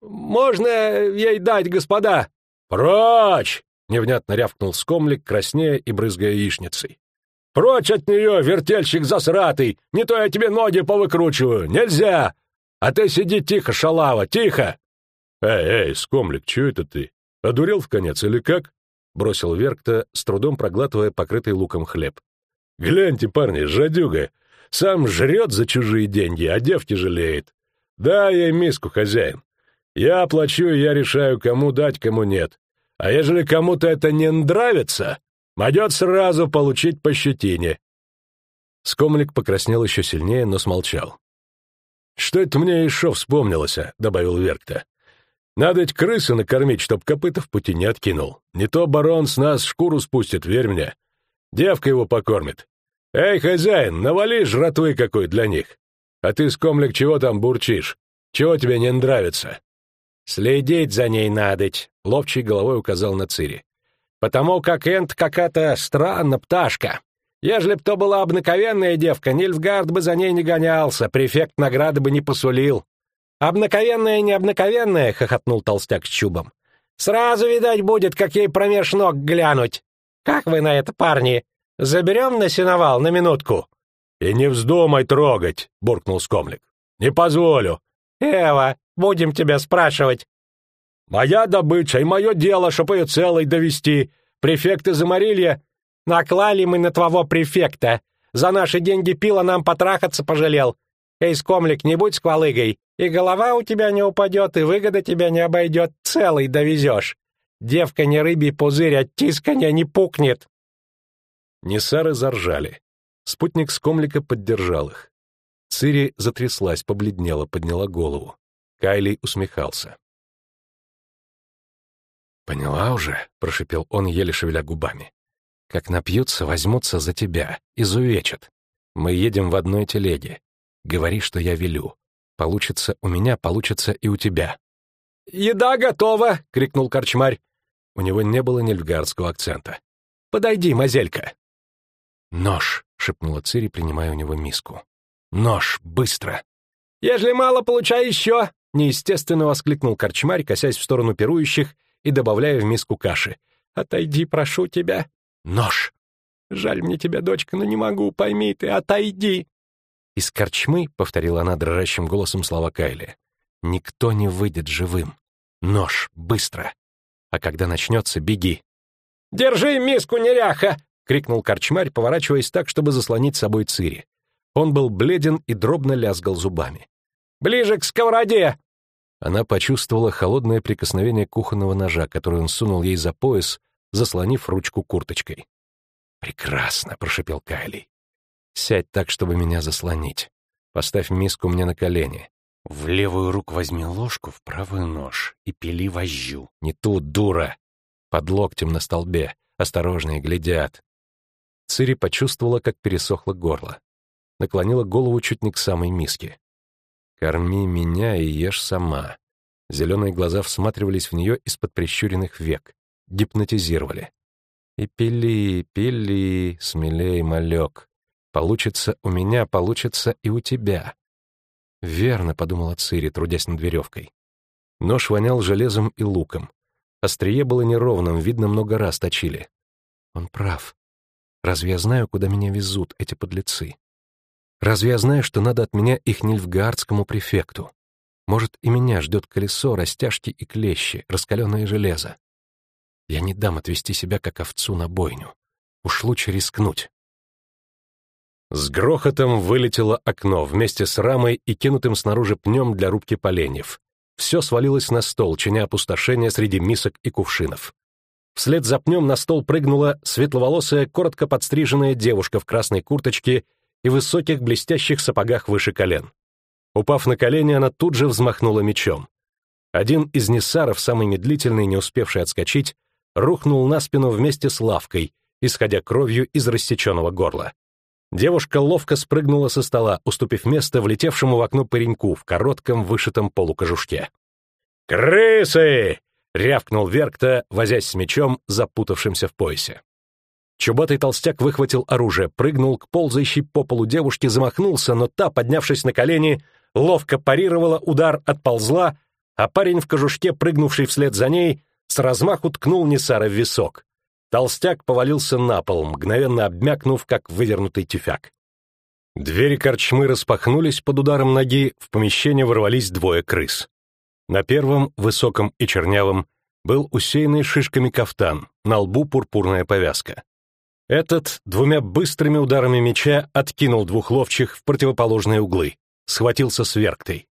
«Можно ей дать, господа?» «Прочь!» — невнятно рявкнул скомлик, краснея и брызгая яичницей. «Прочь от нее, вертельщик засратый! Не то я тебе ноги повыкручиваю! Нельзя! А ты сиди тихо, шалава, тихо!» «Эй, эй, скомлик, чё это ты? Одурел в конец или как?» — бросил Веркта, с трудом проглатывая покрытый луком хлеб. «Гляньте, парни, жадюга! Сам жрет за чужие деньги, а девки жалеет. Дай ей миску, хозяин. Я плачу, и я решаю, кому дать, кому нет. А ежели кому-то это не нравится, мадет сразу получить по щетине». Скомлик покраснел еще сильнее, но смолчал. «Что это мне еще вспомнилось?» — добавил Веркта. «Надо ведь крысы накормить, чтоб копыта в пути не откинул. Не то барон с нас шкуру спустит, верь мне. Девка его покормит. Эй, хозяин, навали жратвы какой для них. А ты, скомлик, чего там бурчишь? Чего тебе не нравится?» «Следить за ней надоть», — ловчий головой указал на Цири. «Потому как энт какая-то странная пташка. Ежели б то была обнаковенная девка, Нильфгард бы за ней не гонялся, префект награды бы не посулил». «Обнаковенная, не обнаковенная», — хохотнул толстяк с чубом. «Сразу, видать, будет, как ей промеж ног глянуть. Как вы на это, парни? Заберем на сеновал на минутку?» «И не вздумай трогать», — буркнул скомлик. «Не позволю». «Эва, будем тебя спрашивать». «Моя добыча и мое дело, чтоб ее целой довести. Префекты заморилья...» «Наклали мы на твоего префекта. За наши деньги пила нам потрахаться пожалел. Эй, скомлик, не будь сквалыгой, и голова у тебя не упадет, и выгода тебя не обойдет, целый довезешь. Девка не рыбий пузырь от тисканья не пукнет». Несары заржали. Спутник скомлика поддержал их. Цири затряслась, побледнела, подняла голову. Кайли усмехался. «Поняла уже?» — прошипел он, еле шевеля губами. «Как напьются, возьмутся за тебя, изувечат. Мы едем в одной телеге. Говори, что я велю. Получится у меня, получится и у тебя». «Еда готова!» — крикнул корчмарь. У него не было нельфгардского акцента. «Подойди, мазелька!» «Нож!» — шепнула Цири, принимая у него миску. «Нож! Быстро!» «Ежели мало, получай еще!» — неестественно воскликнул корчмарь, косясь в сторону пирующих и добавляя в миску каши. «Отойди, прошу тебя!» «Нож!» «Жаль мне тебя, дочка, но не могу, пойми ты, отойди!» «Из корчмы», — повторила она дрожащим голосом слова Кайли, — «никто не выйдет живым. Нож! Быстро! А когда начнется, беги!» «Держи миску, неряха!» — крикнул корчмарь, поворачиваясь так, чтобы заслонить собой Цири. Он был бледен и дробно лязгал зубами. «Ближе к сковороде!» Она почувствовала холодное прикосновение кухонного ножа, который он сунул ей за пояс, заслонив ручку курточкой. «Прекрасно!» — прошепел Кайли. «Сядь так, чтобы меня заслонить. Поставь миску мне на колени. В левую руку возьми ложку, в правую нож и пили вожжу. Не тут, дура! Под локтем на столбе. Осторожнее, глядят. Цири почувствовала, как пересохло горло. Наклонила голову чуть не к самой миске. «Корми меня и ешь сама». Зеленые глаза всматривались в нее из-под прищуренных век, гипнотизировали. «И пили, пили, смелей, малек. Получится у меня, получится и у тебя». «Верно», — подумала Цири, трудясь над веревкой. Нож вонял железом и луком. Острие было неровным, видно, много раз точили. Он прав. Разве я знаю, куда меня везут эти подлецы? Разве я знаю, что надо от меня их нильфгаардскому префекту? Может, и меня ждет колесо, растяжки и клещи, раскаленное железо. Я не дам отвести себя, как овцу, на бойню. Уж лучше рискнуть. С грохотом вылетело окно вместе с рамой и кинутым снаружи пнем для рубки поленьев. Все свалилось на стол, чиня опустошение среди мисок и кувшинов. Вслед за пнем на стол прыгнула светловолосая, коротко подстриженная девушка в красной курточке и высоких блестящих сапогах выше колен. Упав на колени, она тут же взмахнула мечом. Один из нессаров, самый медлительный, не успевший отскочить, рухнул на спину вместе с лавкой, исходя кровью из рассеченного горла. Девушка ловко спрыгнула со стола, уступив место влетевшему в окно пареньку в коротком вышитом полукожушке. «Крысы!» — рявкнул Веркта, возясь с мечом, запутавшимся в поясе. Чубатый толстяк выхватил оружие, прыгнул к ползающей по полу девушке, замахнулся, но та, поднявшись на колени, ловко парировала удар, отползла, а парень в кожушке, прыгнувший вслед за ней, с размаху ткнул Несара в висок. Толстяк повалился на пол, мгновенно обмякнув, как вывернутый тюфяк. Двери корчмы распахнулись под ударом ноги, в помещение ворвались двое крыс. На первом, высоком и чернявом, был усеянный шишками кафтан, на лбу пурпурная повязка. Этот двумя быстрыми ударами меча откинул двух ловчих в противоположные углы, схватился с верктой.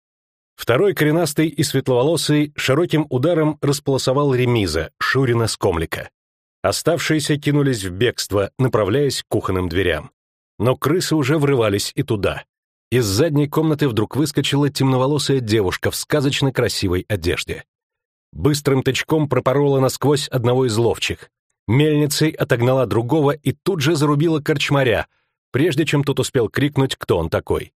Второй коренастый и светловолосый широким ударом располосовал ремиза, Шурина Скомлика. Оставшиеся кинулись в бегство, направляясь к кухонным дверям. Но крысы уже врывались и туда. из задней комнаты вдруг выскочила темноволосая девушка в сказочно красивой одежде. Быстрым тычком пропорола насквозь одного из ловчих. Мельницей отогнала другого и тут же зарубила корчмаря, прежде чем тот успел крикнуть, кто он такой.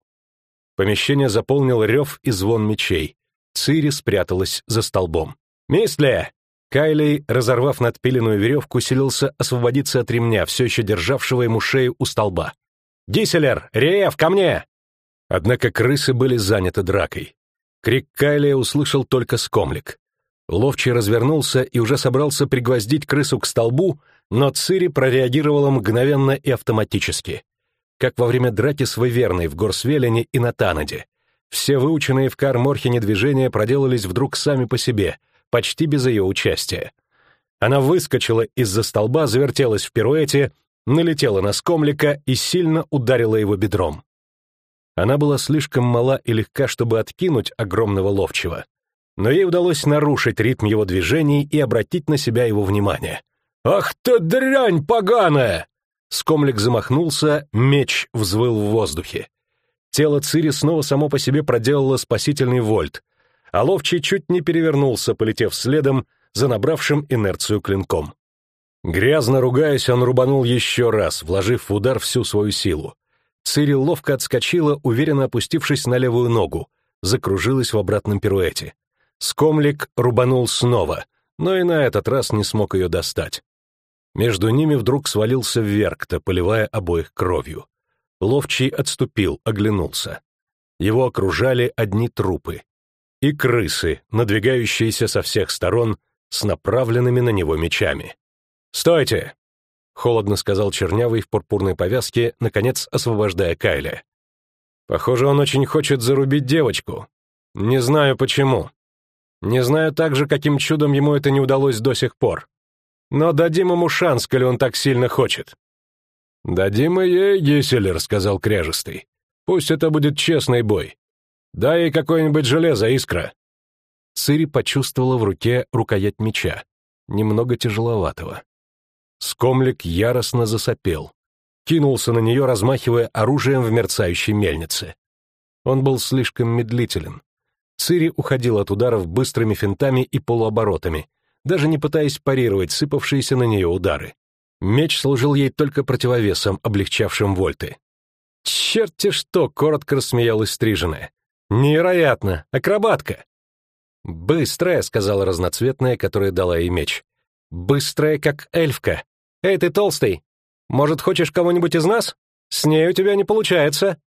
Помещение заполнил рев и звон мечей. Цири спряталась за столбом. «Мистле!» Кайлей, разорвав надпиленную веревку, селился освободиться от ремня, все еще державшего ему шею у столба. «Гиселер! Реев, ко мне!» Однако крысы были заняты дракой. Крик Кайлия услышал только скомлик. Ловчий развернулся и уже собрался пригвоздить крысу к столбу, но Цири прореагировала мгновенно и автоматически. Как во время драки с Выверной в Горсвелене и на Танаде. Все выученные в Кар-Морхене движения проделались вдруг сами по себе, почти без ее участия. Она выскочила из-за столба, завертелась в пируэте, налетела на скомлика и сильно ударила его бедром. Она была слишком мала и легка, чтобы откинуть огромного ловчего, но ей удалось нарушить ритм его движений и обратить на себя его внимание. «Ах ты дрянь поганая!» Скомлик замахнулся, меч взвыл в воздухе. Тело Цири снова само по себе проделало спасительный вольт, а ловчий чуть не перевернулся, полетев следом за набравшим инерцию клинком. Грязно ругаясь, он рубанул еще раз, вложив в удар всю свою силу. Цири ловко отскочила, уверенно опустившись на левую ногу, закружилась в обратном пируэте. Скомлик рубанул снова, но и на этот раз не смог ее достать. Между ними вдруг свалился Веркта, поливая обоих кровью. Ловчий отступил, оглянулся. Его окружали одни трупы. И крысы, надвигающиеся со всех сторон, с направленными на него мечами. «Стойте!» — холодно сказал Чернявый в пурпурной повязке, наконец освобождая Кайля. «Похоже, он очень хочет зарубить девочку. Не знаю почему. Не знаю также, каким чудом ему это не удалось до сих пор. Но дадим ему шанс, коли он так сильно хочет». «Дадим и ей, Гиселер», — сказал Кряжестый. «Пусть это будет честный бой. Дай ей какое-нибудь железо, искра». Цири почувствовала в руке рукоять меча, немного тяжеловатого. Скомлик яростно засопел. Кинулся на нее, размахивая оружием в мерцающей мельнице. Он был слишком медлителен. Цири уходил от ударов быстрыми финтами и полуоборотами, даже не пытаясь парировать сыпавшиеся на нее удары. Меч служил ей только противовесом, облегчавшим вольты. «Черт-те что!» — коротко рассмеялась стриженная. «Невероятно! Акробатка!» «Быстрая», — сказала разноцветная, которая дала ей меч. «Быстрая, как эльфка. Эй, ты толстый! Может, хочешь кого-нибудь из нас? С ней у тебя не получается!»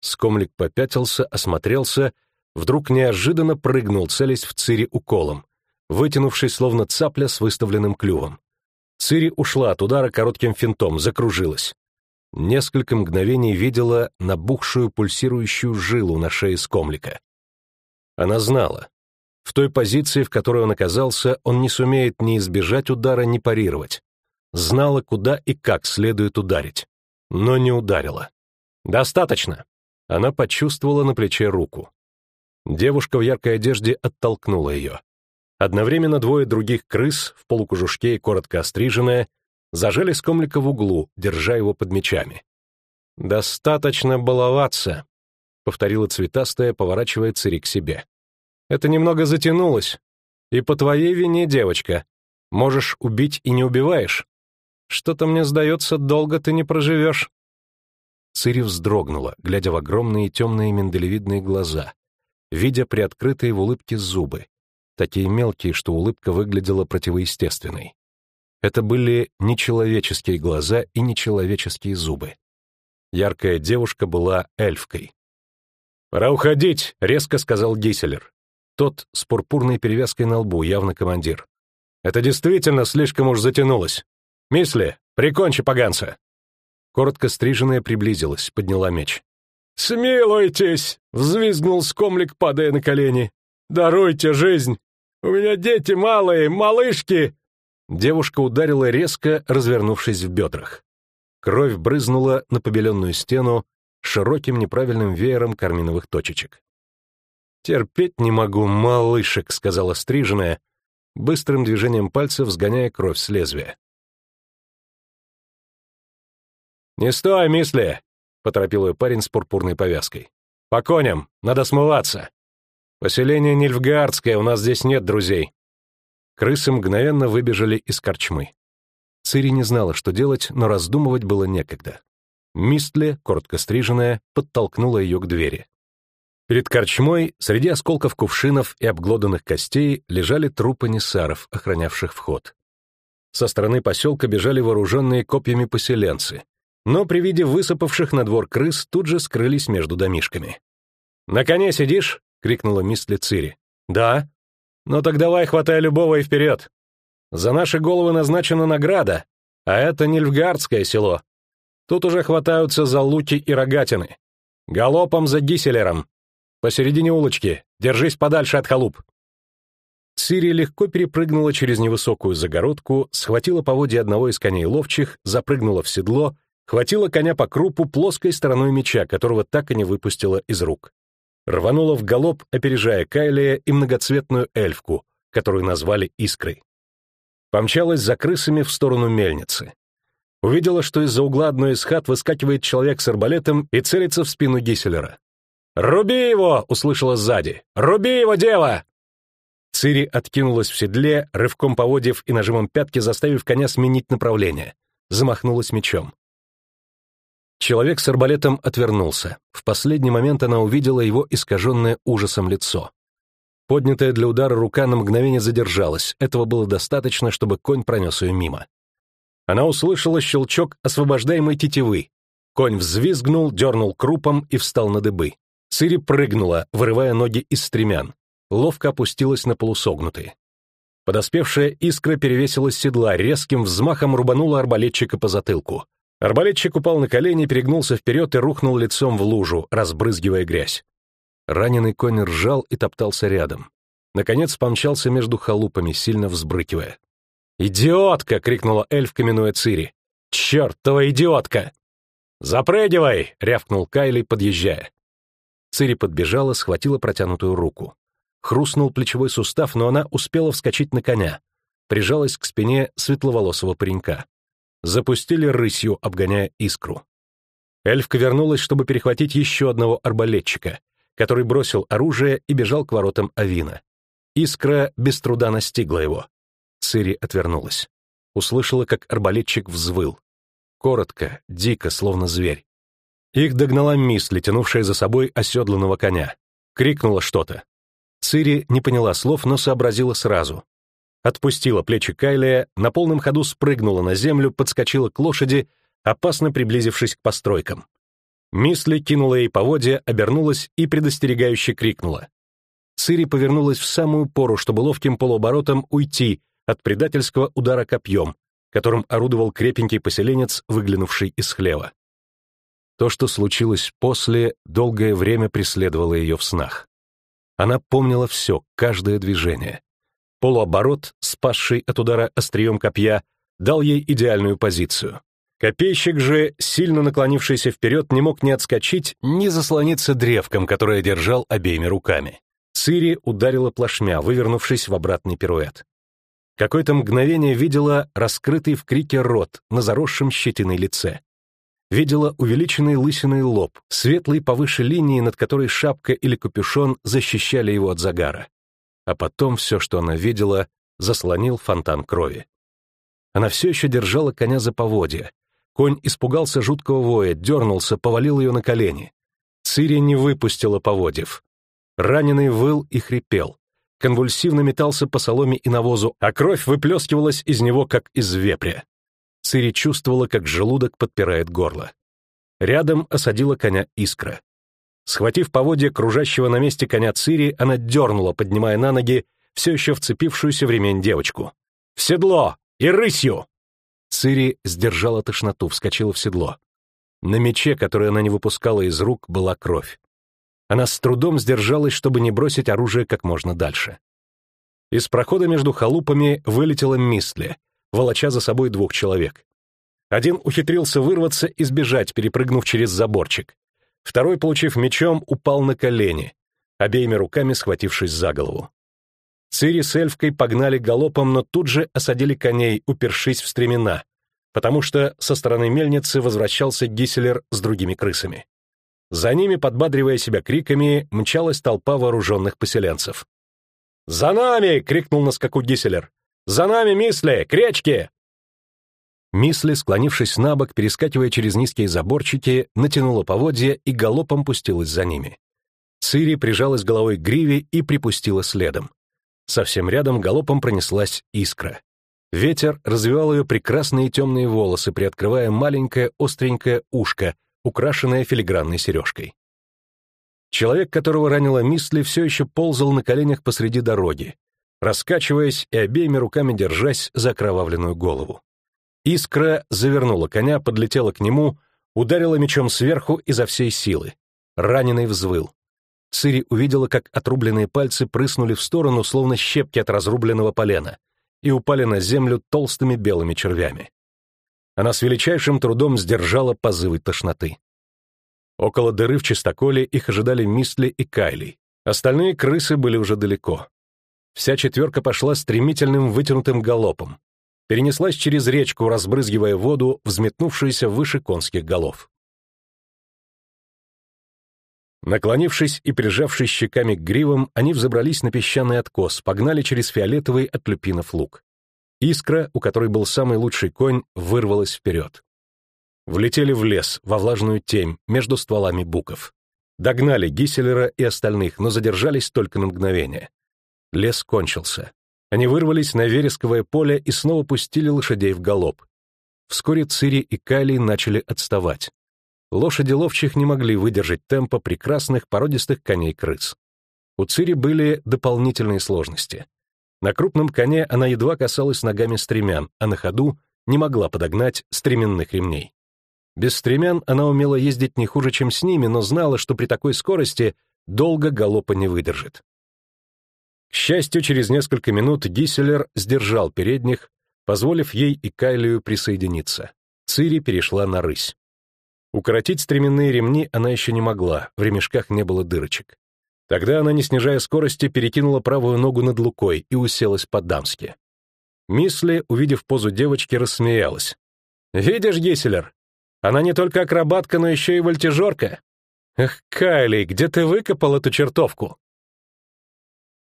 Скомлик попятился, осмотрелся вдруг неожиданно прыгнул, целясь в Цири уколом, вытянувшись словно цапля с выставленным клювом. Цири ушла от удара коротким финтом, закружилась. Несколько мгновений видела набухшую пульсирующую жилу на шее скомлика. Она знала. В той позиции, в которой он оказался, он не сумеет ни избежать удара, ни парировать. Знала, куда и как следует ударить. Но не ударила. «Достаточно!» Она почувствовала на плече руку. Девушка в яркой одежде оттолкнула ее. Одновременно двое других крыс, в полукожушке и коротко остриженная, зажали скомлика в углу, держа его под мечами. «Достаточно баловаться», — повторила цветастая, поворачивая Цири к себе. «Это немного затянулось. И по твоей вине, девочка. Можешь убить и не убиваешь. Что-то мне сдается, долго ты не проживешь». Цири вздрогнула, глядя в огромные темные миндалевидные глаза, видя приоткрытые в улыбке зубы, такие мелкие, что улыбка выглядела противоестественной. Это были нечеловеческие глаза и нечеловеческие зубы. Яркая девушка была эльфкой. «Пора уходить», — резко сказал Гиселер. Тот с пурпурной перевязкой на лбу, явно командир. «Это действительно слишком уж затянулось. Мисли, прикончи поганца!» Коротко стриженная приблизилась, подняла меч. «Смилуйтесь!» — взвизгнул скомлик, падая на колени. «Даруйте жизнь! У меня дети малые, малышки!» Девушка ударила резко, развернувшись в бедрах. Кровь брызнула на побеленную стену широким неправильным веером карминовых точечек. «Терпеть не могу, малышек», — сказала стриженная, быстрым движением пальцев сгоняя кровь с лезвия. «Не стой, мисли! — поторопил ее парень с пурпурной повязкой. «По коням! Надо смываться! Поселение Нильфгардское, у нас здесь нет друзей!» Крысы мгновенно выбежали из корчмы. Цири не знала, что делать, но раздумывать было некогда. Мистле, коротко стриженная, подтолкнула ее к двери. Перед корчмой, среди осколков кувшинов и обглоданных костей, лежали трупы нессаров, охранявших вход. Со стороны поселка бежали вооруженные копьями поселенцы, но при виде высыпавших на двор крыс тут же скрылись между домишками. «На коне сидишь?» — крикнула мистли Цири. «Да». «Ну так давай, хватай любого и вперед. За наши головы назначена награда, а это Нильфгардское село. Тут уже хватаются за луки и рогатины. Галопом за Гиселером. Посередине улочки. Держись подальше от халуп. Цири легко перепрыгнула через невысокую загородку, схватила поводья одного из коней ловчих, запрыгнула в седло, хватила коня по крупу плоской стороной меча, которого так и не выпустила из рук. Рванула в галоп, опережая Кайлия и многоцветную эльфку, которую назвали Искрой помчалась за крысами в сторону мельницы. Увидела, что из-за угла одной из хат выскакивает человек с арбалетом и целится в спину Гиселера. «Руби его!» — услышала сзади. «Руби его, дева!» Цири откинулась в седле, рывком поводив и нажимом пятки заставив коня сменить направление. Замахнулась мечом. Человек с арбалетом отвернулся. В последний момент она увидела его искаженное ужасом лицо. Поднятая для удара рука на мгновение задержалась, этого было достаточно, чтобы конь пронес ее мимо. Она услышала щелчок освобождаемой тетивы. Конь взвизгнул, дернул крупом и встал на дыбы. Цири прыгнула, вырывая ноги из стремян. Ловко опустилась на полусогнутые. Подоспевшая искра перевесилась седла, резким взмахом рубанула арбалетчика по затылку. Арбалетчик упал на колени, перегнулся вперед и рухнул лицом в лужу, разбрызгивая грязь. Раненый конь ржал и топтался рядом. Наконец помчался между халупами, сильно взбрыкивая. «Идиотка!» — крикнула эльфка, минуя Цири. «Чертова идиотка!» «Запрыгивай!» — рявкнул Кайли, подъезжая. Цири подбежала, схватила протянутую руку. Хрустнул плечевой сустав, но она успела вскочить на коня. Прижалась к спине светловолосого паренька. Запустили рысью, обгоняя искру. Эльфка вернулась, чтобы перехватить еще одного арбалетчика, который бросил оружие и бежал к воротам Авина. Искра без труда настигла его. Цири отвернулась. Услышала, как арбалетчик взвыл. Коротко, дико, словно зверь. Их догнала Мисли, тянувшая за собой оседланного коня. Крикнула что-то. Цири не поняла слов, но сообразила сразу. Отпустила плечи Кайлия, на полном ходу спрыгнула на землю, подскочила к лошади, опасно приблизившись к постройкам. Мисли кинула ей поводья, обернулась и предостерегающе крикнула. Цири повернулась в самую пору, чтобы ловким полуоборотом уйти от предательского удара копьем, которым орудовал крепенький поселенец, выглянувший из хлева. То, что случилось после, долгое время преследовало ее в снах. Она помнила все, каждое движение. Полуоборот, спасший от удара острием копья, дал ей идеальную позицию. Копейщик же, сильно наклонившийся вперед, не мог ни отскочить, ни заслониться древком, которое держал обеими руками. Цири ударила плашмя, вывернувшись в обратный пируэт. Какое-то мгновение видела раскрытый в крике рот на заросшем щетиной лице. Видела увеличенный лысиный лоб, светлый повыше линии, над которой шапка или капюшон защищали его от загара. А потом все, что она видела, заслонил фонтан крови. Она все еще держала коня за поводья, Конь испугался жуткого воя, дернулся, повалил ее на колени. Цири не выпустила поводьев. Раненый выл и хрипел. Конвульсивно метался по соломе и навозу, а кровь выплескивалась из него, как из вепря. Цири чувствовала, как желудок подпирает горло. Рядом осадила коня искра. Схватив поводья кружащего на месте коня Цири, она дернула, поднимая на ноги все еще вцепившуюся в ремень девочку. «В седло! И рысью!» Цири сдержала тошноту, вскочила в седло. На мече, который она не выпускала из рук, была кровь. Она с трудом сдержалась, чтобы не бросить оружие как можно дальше. Из прохода между халупами вылетела Мистли, волоча за собой двух человек. Один ухитрился вырваться и сбежать, перепрыгнув через заборчик. Второй, получив мечом, упал на колени, обеими руками схватившись за голову. Цири с эльфкой погнали галопом, но тут же осадили коней, упершись в стремена. потому что со стороны мельницы возвращался Гисселер с другими крысами. За ними, подбадривая себя криками, мчалась толпа вооруженных поселенцев. «За нами!» — крикнул на скаку Гисселер. «За нами, Мисли! К речке!» Мисли, склонившись на бок, перескакивая через низкие заборчики, натянула поводья и галопом пустилась за ними. Цири прижалась головой к гриве и припустила следом. Совсем рядом галопом пронеслась искра. Ветер развивал ее прекрасные темные волосы, приоткрывая маленькое остренькое ушко, украшенное филигранной сережкой. Человек, которого ранила Мисли, все еще ползал на коленях посреди дороги, раскачиваясь и обеими руками держась за окровавленную голову. Искра завернула коня, подлетела к нему, ударила мечом сверху изо всей силы. Раненый взвыл. Цири увидела, как отрубленные пальцы прыснули в сторону, словно щепки от разрубленного полена, и упали на землю толстыми белыми червями. Она с величайшим трудом сдержала позывы тошноты. Около дыры в чистоколе их ожидали Мисли и Кайли. Остальные крысы были уже далеко. Вся четверка пошла стремительным вытянутым галопом. Перенеслась через речку, разбрызгивая воду, взметнувшуюся выше конских голов. Наклонившись и прижавшись щеками к гривам, они взобрались на песчаный откос, погнали через фиолетовый от люпинов луг. Искра, у которой был самый лучший конь, вырвалась вперед. Влетели в лес, во влажную темь, между стволами буков. Догнали Гиселера и остальных, но задержались только на мгновение. Лес кончился. Они вырвались на вересковое поле и снова пустили лошадей в галоп. Вскоре Цири и Калий начали отставать. Лошади ловчих не могли выдержать темпа прекрасных породистых коней-крыс. У Цири были дополнительные сложности. На крупном коне она едва касалась ногами стремян, а на ходу не могла подогнать стременных ремней. Без стремян она умела ездить не хуже, чем с ними, но знала, что при такой скорости долго галопа не выдержит. К счастью, через несколько минут Гисселер сдержал передних, позволив ей и Кайлию присоединиться. Цири перешла на рысь. Укоротить стременные ремни она еще не могла, в ремешках не было дырочек. Тогда она, не снижая скорости, перекинула правую ногу над лукой и уселась по-дамски. Мисли, увидев позу девочки, рассмеялась. «Видишь, Гесселер, она не только акробатка, но еще и вольтежерка. Эх, Кайли, где ты выкопал эту чертовку?»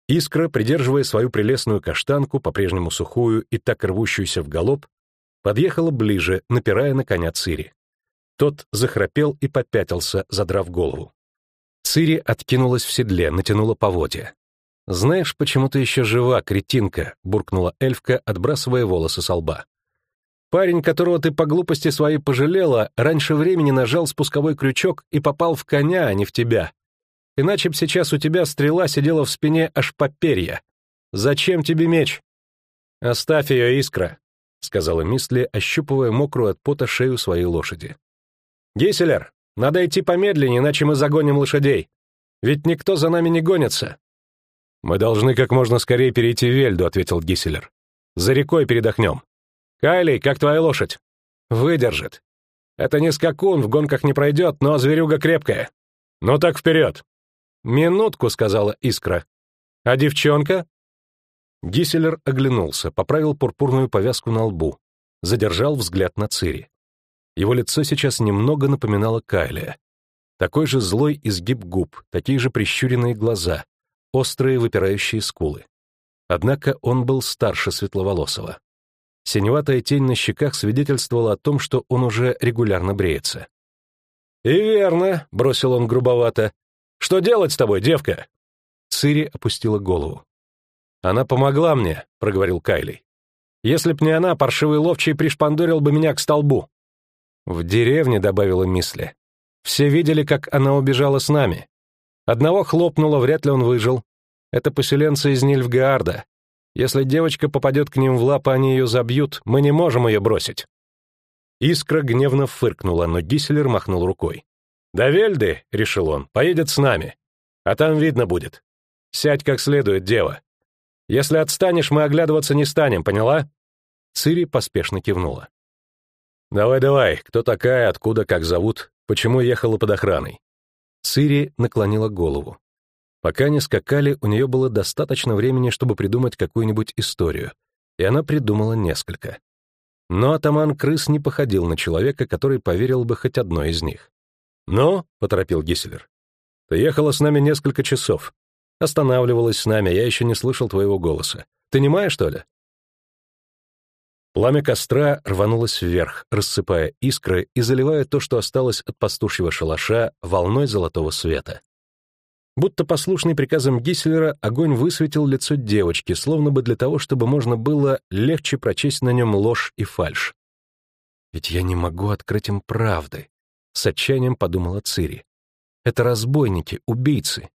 Искра, придерживая свою прелестную каштанку, по-прежнему сухую и так рвущуюся в галоп, подъехала ближе, напирая на коня Цири. Тот захрапел и попятился, задрав голову. Цири откинулась в седле, натянула поводья. «Знаешь, почему ты еще жива, кретинка?» — буркнула эльфка, отбрасывая волосы со лба. «Парень, которого ты по глупости своей пожалела, раньше времени нажал спусковой крючок и попал в коня, а не в тебя. Иначе б сейчас у тебя стрела сидела в спине аж по перья. Зачем тебе меч?» «Оставь ее, искра», — сказала Мисли, ощупывая мокрую от пота шею своей лошади. «Гиселер, надо идти помедленнее, иначе мы загоним лошадей. Ведь никто за нами не гонится». «Мы должны как можно скорее перейти в Вельду», — ответил Гиселер. «За рекой передохнем». «Кайли, как твоя лошадь?» «Выдержит. Это не скакун, в гонках не пройдет, но зверюга крепкая». «Ну так вперед!» «Минутку», — сказала Искра. «А девчонка?» Гиселер оглянулся, поправил пурпурную повязку на лбу, задержал взгляд на Цири. Его лицо сейчас немного напоминало Кайлия. Такой же злой изгиб губ, такие же прищуренные глаза, острые выпирающие скулы. Однако он был старше Светловолосого. Синеватая тень на щеках свидетельствовала о том, что он уже регулярно бреется. «И верно», — бросил он грубовато. «Что делать с тобой, девка?» Цири опустила голову. «Она помогла мне», — проговорил Кайли. «Если б не она, паршивый ловчий пришпандорил бы меня к столбу». В деревне, добавила Мисли. Все видели, как она убежала с нами. Одного хлопнуло, вряд ли он выжил. Это поселенцы из Нильфгаарда. Если девочка попадет к ним в лапы, они ее забьют, мы не можем ее бросить. Искра гневно фыркнула, но Гисселер махнул рукой. «Да Вельды», — решил он, — «поедет с нами. А там видно будет. Сядь как следует, дева. Если отстанешь, мы оглядываться не станем, поняла?» Цири поспешно кивнула. «Давай-давай, кто такая, откуда, как зовут, почему ехала под охраной?» Цири наклонила голову. Пока не скакали, у нее было достаточно времени, чтобы придумать какую-нибудь историю, и она придумала несколько. Но атаман крыс не походил на человека, который поверил бы хоть одной из них. «Ну», — поторопил Гисселер, — «ты ехала с нами несколько часов. Останавливалась с нами, я еще не слышал твоего голоса. Ты не немая, что ли?» Пламя костра рванулось вверх, рассыпая искры и заливая то, что осталось от пастушьего шалаша, волной золотого света. Будто послушный приказам Гисселера, огонь высветил лицо девочки, словно бы для того, чтобы можно было легче прочесть на нем ложь и фальшь. «Ведь я не могу открыть им правды», — с отчаянием подумала Цири. «Это разбойники, убийцы.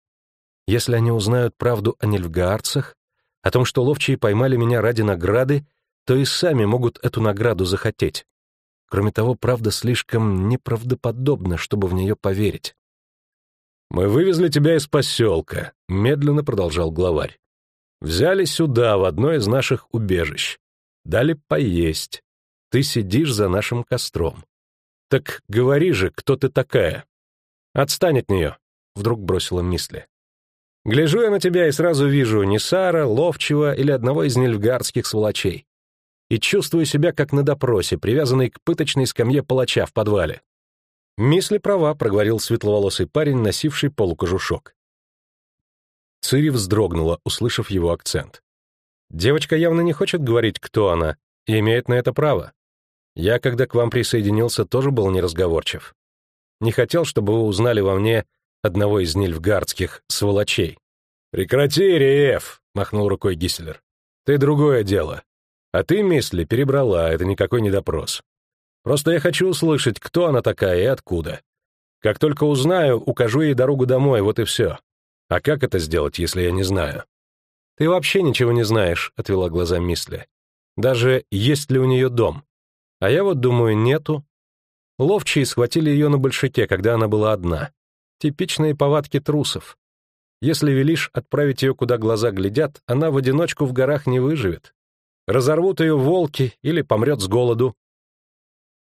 Если они узнают правду о нельфгаарцах, о том, что ловчие поймали меня ради награды, то и сами могут эту награду захотеть. Кроме того, правда слишком неправдоподобна, чтобы в нее поверить. «Мы вывезли тебя из поселка», — медленно продолжал главарь. «Взяли сюда, в одно из наших убежищ. Дали поесть. Ты сидишь за нашим костром. Так говори же, кто ты такая?» «Отстань от нее», — вдруг бросила Мисли. «Гляжу я на тебя и сразу вижу не Сара, Ловчего или одного из нельфгардских сволочей. И чувствую себя как на допросе, привязанный к пыточной скамье палача в подвале. «Мисли права», — проговорил светловолосый парень, носивший полукожушок. Цири вздрогнула, услышав его акцент. «Девочка явно не хочет говорить, кто она, и имеет на это право. Я, когда к вам присоединился, тоже был неразговорчив. Не хотел, чтобы вы узнали во мне одного из нильфгардских сволочей». «Прекрати, Риев!» — махнул рукой Гисселер. «Ты другое дело. А ты, Мисли, перебрала, это никакой не допрос. Просто я хочу услышать, кто она такая и откуда. Как только узнаю, укажу ей дорогу домой, вот и все. А как это сделать, если я не знаю? Ты вообще ничего не знаешь, — отвела глаза Мисли. Даже есть ли у нее дом. А я вот думаю, нету. Ловчие схватили ее на большаке, когда она была одна. Типичные повадки трусов. Если велишь отправить ее, куда глаза глядят, она в одиночку в горах не выживет. Разорвут ее волки или помрет с голоду.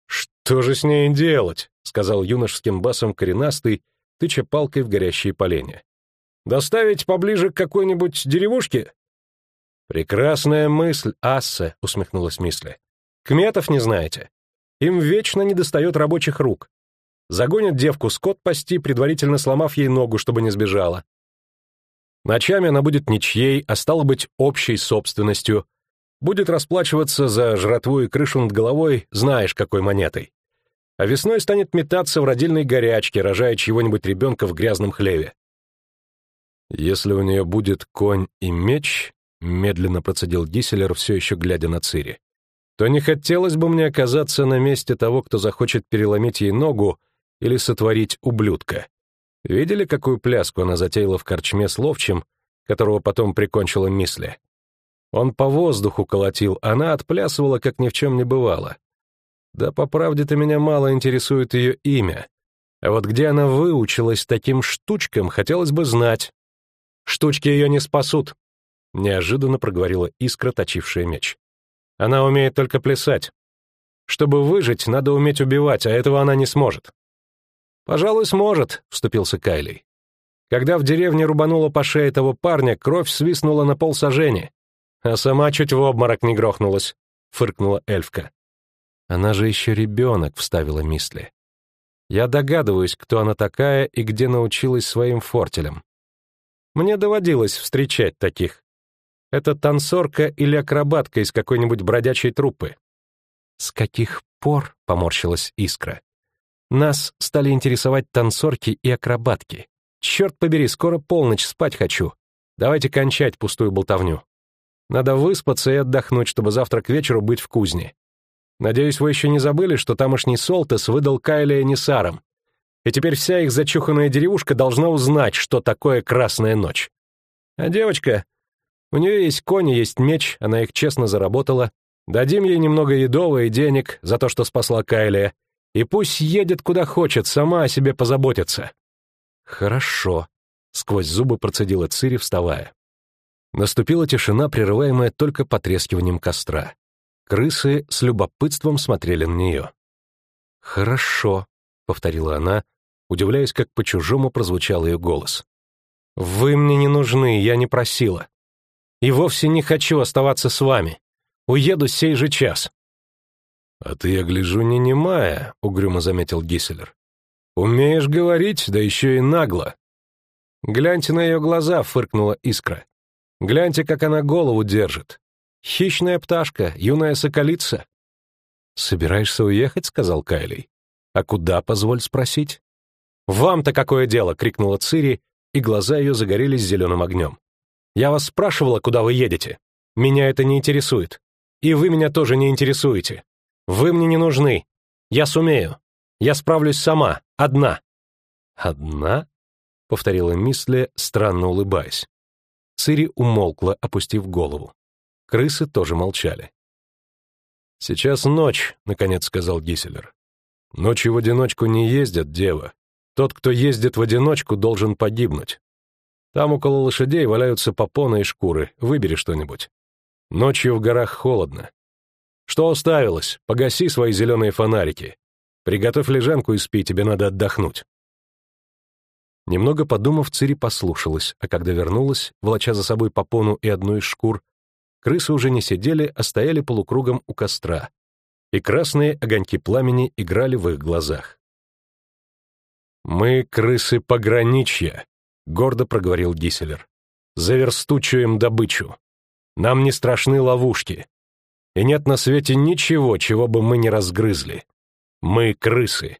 «Что же с ней делать?» — сказал юношеским басом коренастый, тыча палкой в горящие поленья. «Доставить поближе к какой-нибудь деревушке?» «Прекрасная мысль, Ассе», — усмехнулась Мисли. «Кметов не знаете. Им вечно недостает рабочих рук. Загонят девку скот пасти, предварительно сломав ей ногу, чтобы не сбежала. Ночами она будет ничьей, а стало быть, общей собственностью, будет расплачиваться за жратву и крышу над головой, знаешь, какой монетой. А весной станет метаться в родильной горячке, рожая чего-нибудь ребенка в грязном хлеве. Если у нее будет конь и меч, медленно процедил Гиселер, все еще глядя на Цири, то не хотелось бы мне оказаться на месте того, кто захочет переломить ей ногу или сотворить ублюдка. Видели, какую пляску она затеяла в корчме с ловчим, которого потом прикончила Мисли? Он по воздуху колотил, она отплясывала, как ни в чем не бывало. Да по правде-то меня мало интересует ее имя. А вот где она выучилась таким штучкам, хотелось бы знать. Штучки ее не спасут, — неожиданно проговорила искра, точившая меч. Она умеет только плясать. Чтобы выжить, надо уметь убивать, а этого она не сможет. «Пожалуй, сможет», — вступился Кайлей. Когда в деревне рубанула по шее того парня, кровь свистнула на полсажени. А сама чуть в обморок не грохнулась, фыркнула эльфка. Она же еще ребенок, вставила Мисли. Я догадываюсь, кто она такая и где научилась своим фортелям. Мне доводилось встречать таких. Это танцорка или акробатка из какой-нибудь бродячей труппы. С каких пор, поморщилась искра, нас стали интересовать танцорки и акробатки. Черт побери, скоро полночь, спать хочу. Давайте кончать пустую болтовню. Надо выспаться и отдохнуть, чтобы завтра к вечеру быть в кузне. Надеюсь, вы еще не забыли, что тамошний Солтес выдал Кайлия Несарам, и теперь вся их зачуханная деревушка должна узнать, что такое Красная Ночь. А девочка, у нее есть кони, есть меч, она их честно заработала. Дадим ей немного едового и денег за то, что спасла Кайлия, и пусть едет куда хочет, сама о себе позаботится». «Хорошо», — сквозь зубы процедила Цири, вставая. Наступила тишина, прерываемая только потрескиванием костра. Крысы с любопытством смотрели на нее. «Хорошо», — повторила она, удивляясь, как по-чужому прозвучал ее голос. «Вы мне не нужны, я не просила. И вовсе не хочу оставаться с вами. Уеду сей же час». «А ты, я гляжу, не немая», — угрюмо заметил Гисселер. «Умеешь говорить, да еще и нагло». «Гляньте на ее глаза», — фыркнула искра. «Гляньте, как она голову держит. Хищная пташка, юная соколица». «Собираешься уехать?» — сказал Кайлей. «А куда, позволь спросить?» «Вам-то какое дело?» — крикнула Цири, и глаза ее загорелись зеленым огнем. «Я вас спрашивала, куда вы едете. Меня это не интересует. И вы меня тоже не интересуете. Вы мне не нужны. Я сумею. Я справлюсь сама, одна». «Одна?» — повторила Мисле, странно улыбаясь. Цири умолкла, опустив голову. Крысы тоже молчали. «Сейчас ночь», — наконец сказал Гиселер. «Ночью в одиночку не ездят, дева. Тот, кто ездит в одиночку, должен погибнуть. Там около лошадей валяются попоны и шкуры. Выбери что-нибудь. Ночью в горах холодно. Что уставилось? Погаси свои зеленые фонарики. Приготовь лежанку и спи, тебе надо отдохнуть. Немного подумав, Цири послушалась, а когда вернулась, волоча за собой попону и одну из шкур, крысы уже не сидели, а стояли полукругом у костра, и красные огоньки пламени играли в их глазах. «Мы крысы пограничья», — гордо проговорил Гиселер. «Заверстучуем добычу. Нам не страшны ловушки. И нет на свете ничего, чего бы мы не разгрызли. Мы крысы.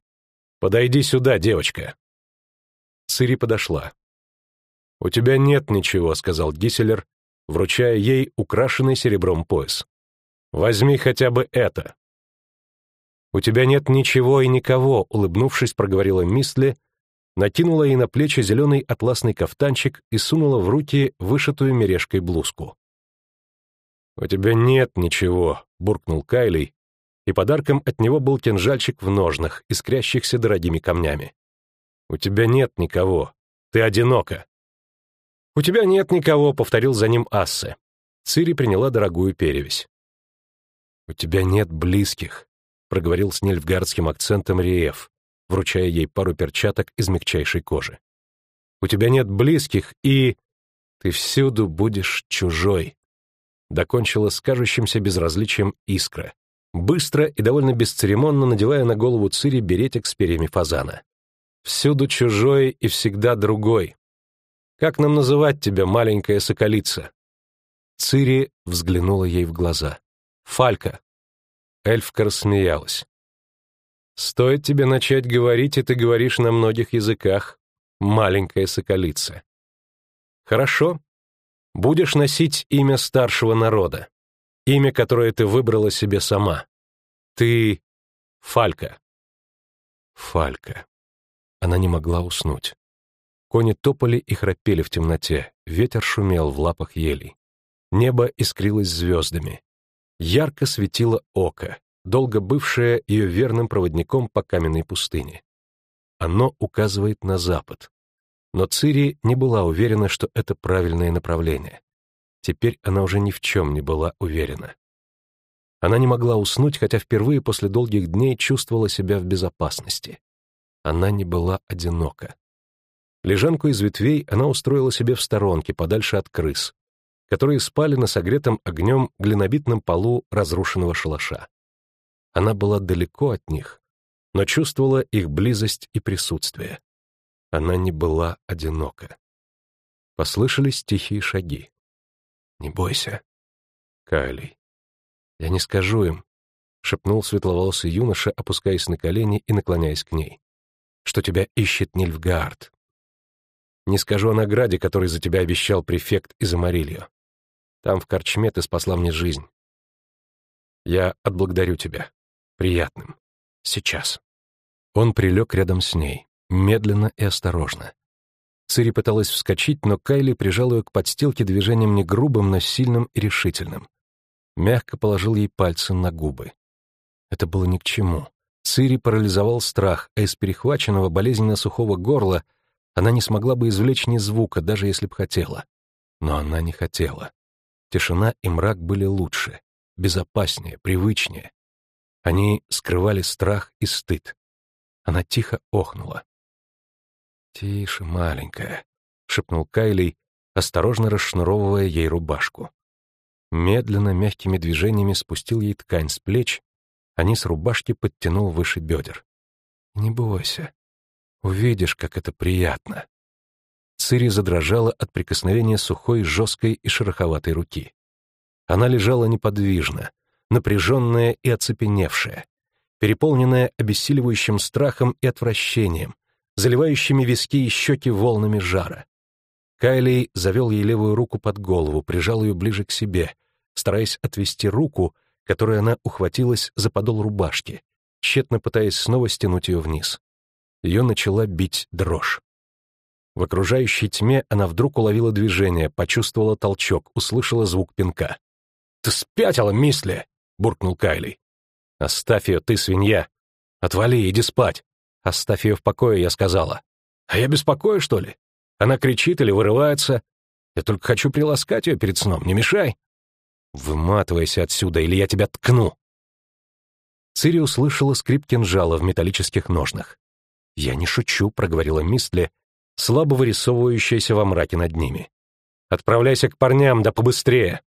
Подойди сюда, девочка». Цири подошла. «У тебя нет ничего», — сказал Гиселер, вручая ей украшенный серебром пояс. «Возьми хотя бы это». «У тебя нет ничего и никого», — улыбнувшись, проговорила Мистли, накинула ей на плечи зеленый атласный кафтанчик и сунула в руки вышитую мережкой блузку. «У тебя нет ничего», — буркнул Кайли, и подарком от него был кинжальчик в ножнах, искрящихся дорогими камнями. «У тебя нет никого. Ты одинока». «У тебя нет никого», — повторил за ним Ассе. Цири приняла дорогую перевесь. «У тебя нет близких», проговорил с нельфгардским акцентом Риев, вручая ей пару перчаток из мягчайшей кожи. «У тебя нет близких, и... ты всюду будешь чужой», — докончила с кажущимся безразличием искра, быстро и довольно бесцеремонно надевая на голову Цири беретик с перьями фазана. «Всюду чужой и всегда другой. Как нам называть тебя, маленькая соколица?» Цири взглянула ей в глаза. «Фалька», Эльфка рассмеялась. «Стоит тебе начать говорить, и ты говоришь на многих языках, маленькая соколица. Хорошо, будешь носить имя старшего народа, имя, которое ты выбрала себе сама. Ты Фалька». Фалька. Она не могла уснуть. Кони топали и храпели в темноте, ветер шумел в лапах елей. Небо искрилось звездами. Ярко светило око, долго бывшее ее верным проводником по каменной пустыне. Оно указывает на запад. Но Цири не была уверена, что это правильное направление. Теперь она уже ни в чем не была уверена. Она не могла уснуть, хотя впервые после долгих дней чувствовала себя в безопасности. Она не была одинока. Лежанку из ветвей она устроила себе в сторонке, подальше от крыс, которые спали на согретом огнем глинобитном полу разрушенного шалаша. Она была далеко от них, но чувствовала их близость и присутствие. Она не была одинока. Послышались тихие шаги. «Не бойся, Кайли. Я не скажу им», — шепнул светловолосый юноша, опускаясь на колени и наклоняясь к ней, «что тебя ищет Нильфгаард. Не скажу о награде, который за тебя обещал префект из Амарильо. Там, в корчме, ты спасла мне жизнь. Я отблагодарю тебя. Приятным. Сейчас. Он прилег рядом с ней, медленно и осторожно. Цири пыталась вскочить, но Кайли прижал ее к подстилке движением не грубым, но сильным и решительным. Мягко положил ей пальцы на губы. Это было ни к чему. Цири парализовал страх, а из перехваченного болезненно сухого горла она не смогла бы извлечь ни звука, даже если б хотела. Но она не хотела. Тишина и мрак были лучше, безопаснее, привычнее. Они скрывали страх и стыд. Она тихо охнула. «Тише, маленькая», — шепнул Кайли, осторожно расшнуровывая ей рубашку. Медленно, мягкими движениями спустил ей ткань с плеч А низ рубашки подтянул выше бедер. «Не бойся. Увидишь, как это приятно». Цири задрожала от прикосновения сухой, жесткой и шероховатой руки. Она лежала неподвижно, напряженная и оцепеневшая, переполненная обессиливающим страхом и отвращением, заливающими виски и щеки волнами жара. Кайлей завел ей левую руку под голову, прижал ее ближе к себе, стараясь отвести руку, которой она ухватилась за подол рубашки, тщетно пытаясь снова стянуть ее вниз. Ее начала бить дрожь. В окружающей тьме она вдруг уловила движение, почувствовала толчок, услышала звук пинка. «Ты спятила, мисли!» — буркнул Кайли. «Оставь ее, ты свинья! Отвали, иди спать! Оставь ее в покое, я сказала. А я беспокою, что ли? Она кричит или вырывается. Я только хочу приласкать ее перед сном, не мешай!» «Выматывайся отсюда, или я тебя ткну!» Цири услышала скрип кинжала в металлических ножнах. «Я не шучу», — проговорила Мистли, слабо вырисовывающаяся во мраке над ними. «Отправляйся к парням, да побыстрее!»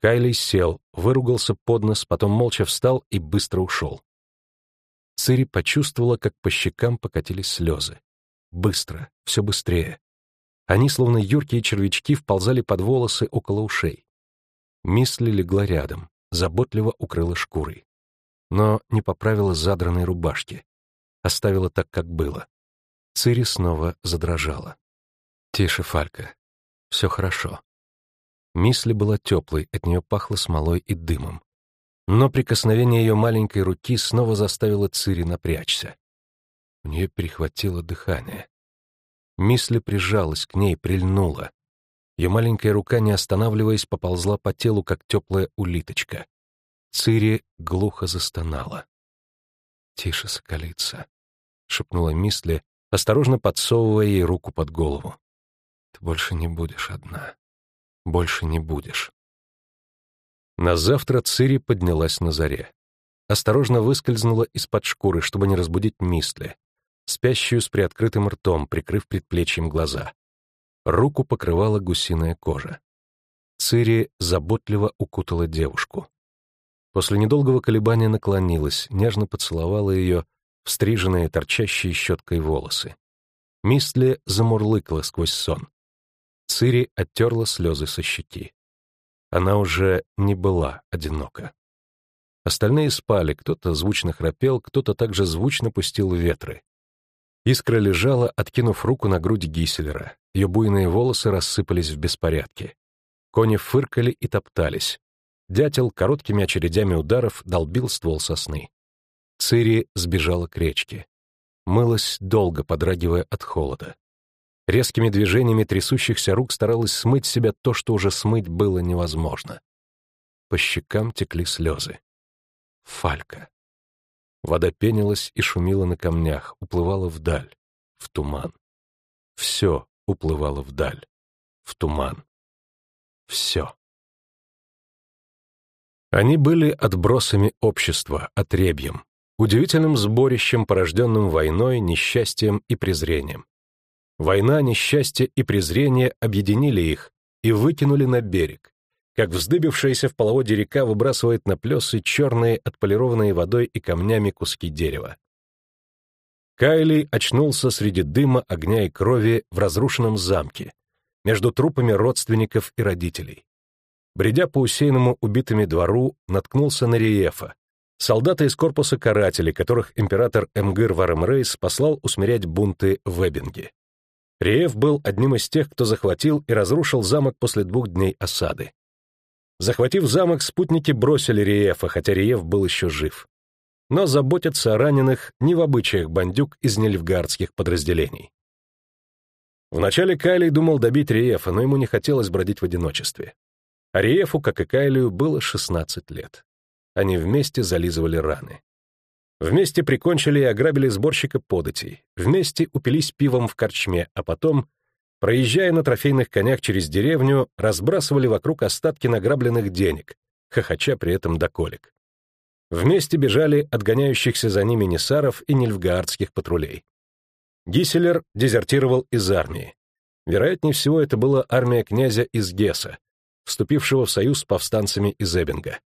Кайли сел, выругался под нос, потом молча встал и быстро ушел. Цири почувствовала, как по щекам покатились слезы. Быстро, все быстрее. Они, словно юркие червячки, вползали под волосы около ушей. Мисли легла рядом, заботливо укрыла шкурой. Но не поправила задранной рубашки. Оставила так, как было. Цири снова задрожала. «Тише, Фалька. Все хорошо». Мисли была теплой, от нее пахло смолой и дымом. Но прикосновение ее маленькой руки снова заставило Цири напрячься. У нее перехватило дыхание. Мисли прижалась к ней, прильнула. Ее маленькая рука, не останавливаясь, поползла по телу, как теплая улиточка. Цири глухо застонала. «Тише, соколица», — шепнула Мисли, осторожно подсовывая ей руку под голову. «Ты больше не будешь одна. Больше не будешь». На завтра Цири поднялась на заре. Осторожно выскользнула из-под шкуры, чтобы не разбудить Мисли, спящую с приоткрытым ртом, прикрыв предплечьем глаза. Руку покрывала гусиная кожа. Цири заботливо укутала девушку. После недолгого колебания наклонилась, нежно поцеловала ее, в стриженные, торчащие щеткой волосы. Мистли замурлыкала сквозь сон. Цири оттерла слезы со щеки. Она уже не была одинока. Остальные спали, кто-то звучно храпел, кто-то также звучно пустил ветры. Искра лежала, откинув руку на грудь Гиселера. Ее буйные волосы рассыпались в беспорядке. Кони фыркали и топтались. Дятел короткими очередями ударов долбил ствол сосны. Цири сбежала к речке. Мылась долго, подрагивая от холода. Резкими движениями трясущихся рук старалась смыть себя то, что уже смыть было невозможно. По щекам текли слезы. Фалька. Вода пенилась и шумела на камнях, уплывала вдаль, в туман. Все уплывало вдаль, в туман. Все. Они были отбросами общества, отребьем, удивительным сборищем, порожденным войной, несчастьем и презрением. Война, несчастье и презрение объединили их и выкинули на берег, как вздыбившаяся в половоде река выбрасывает на плесы черные, отполированные водой и камнями куски дерева. Кайли очнулся среди дыма, огня и крови в разрушенном замке, между трупами родственников и родителей. Бредя по усеянному убитыми двору, наткнулся на Риефа, солдата из корпуса карателей, которых император Эмгыр Варемрейс послал усмирять бунты в Эббинге. Риеф был одним из тех, кто захватил и разрушил замок после двух дней осады. Захватив замок, спутники бросили Риефа, хотя Риеф был еще жив. Но заботятся о раненых не в обычаях бандюк из нельфгардских подразделений. Вначале Кайлий думал добить Риефа, но ему не хотелось бродить в одиночестве. А Риефу, как и Кайлию, было 16 лет. Они вместе зализывали раны. Вместе прикончили и ограбили сборщика податей, вместе упились пивом в корчме, а потом проезжая на трофейных конях через деревню, разбрасывали вокруг остатки награбленных денег, хохоча при этом до колик. Вместе бежали отгоняющихся за ними несаров и нильфгаардских патрулей. Гиселер дезертировал из армии. Вероятнее всего, это была армия князя из Геса, вступившего в союз с повстанцами из Эббинга.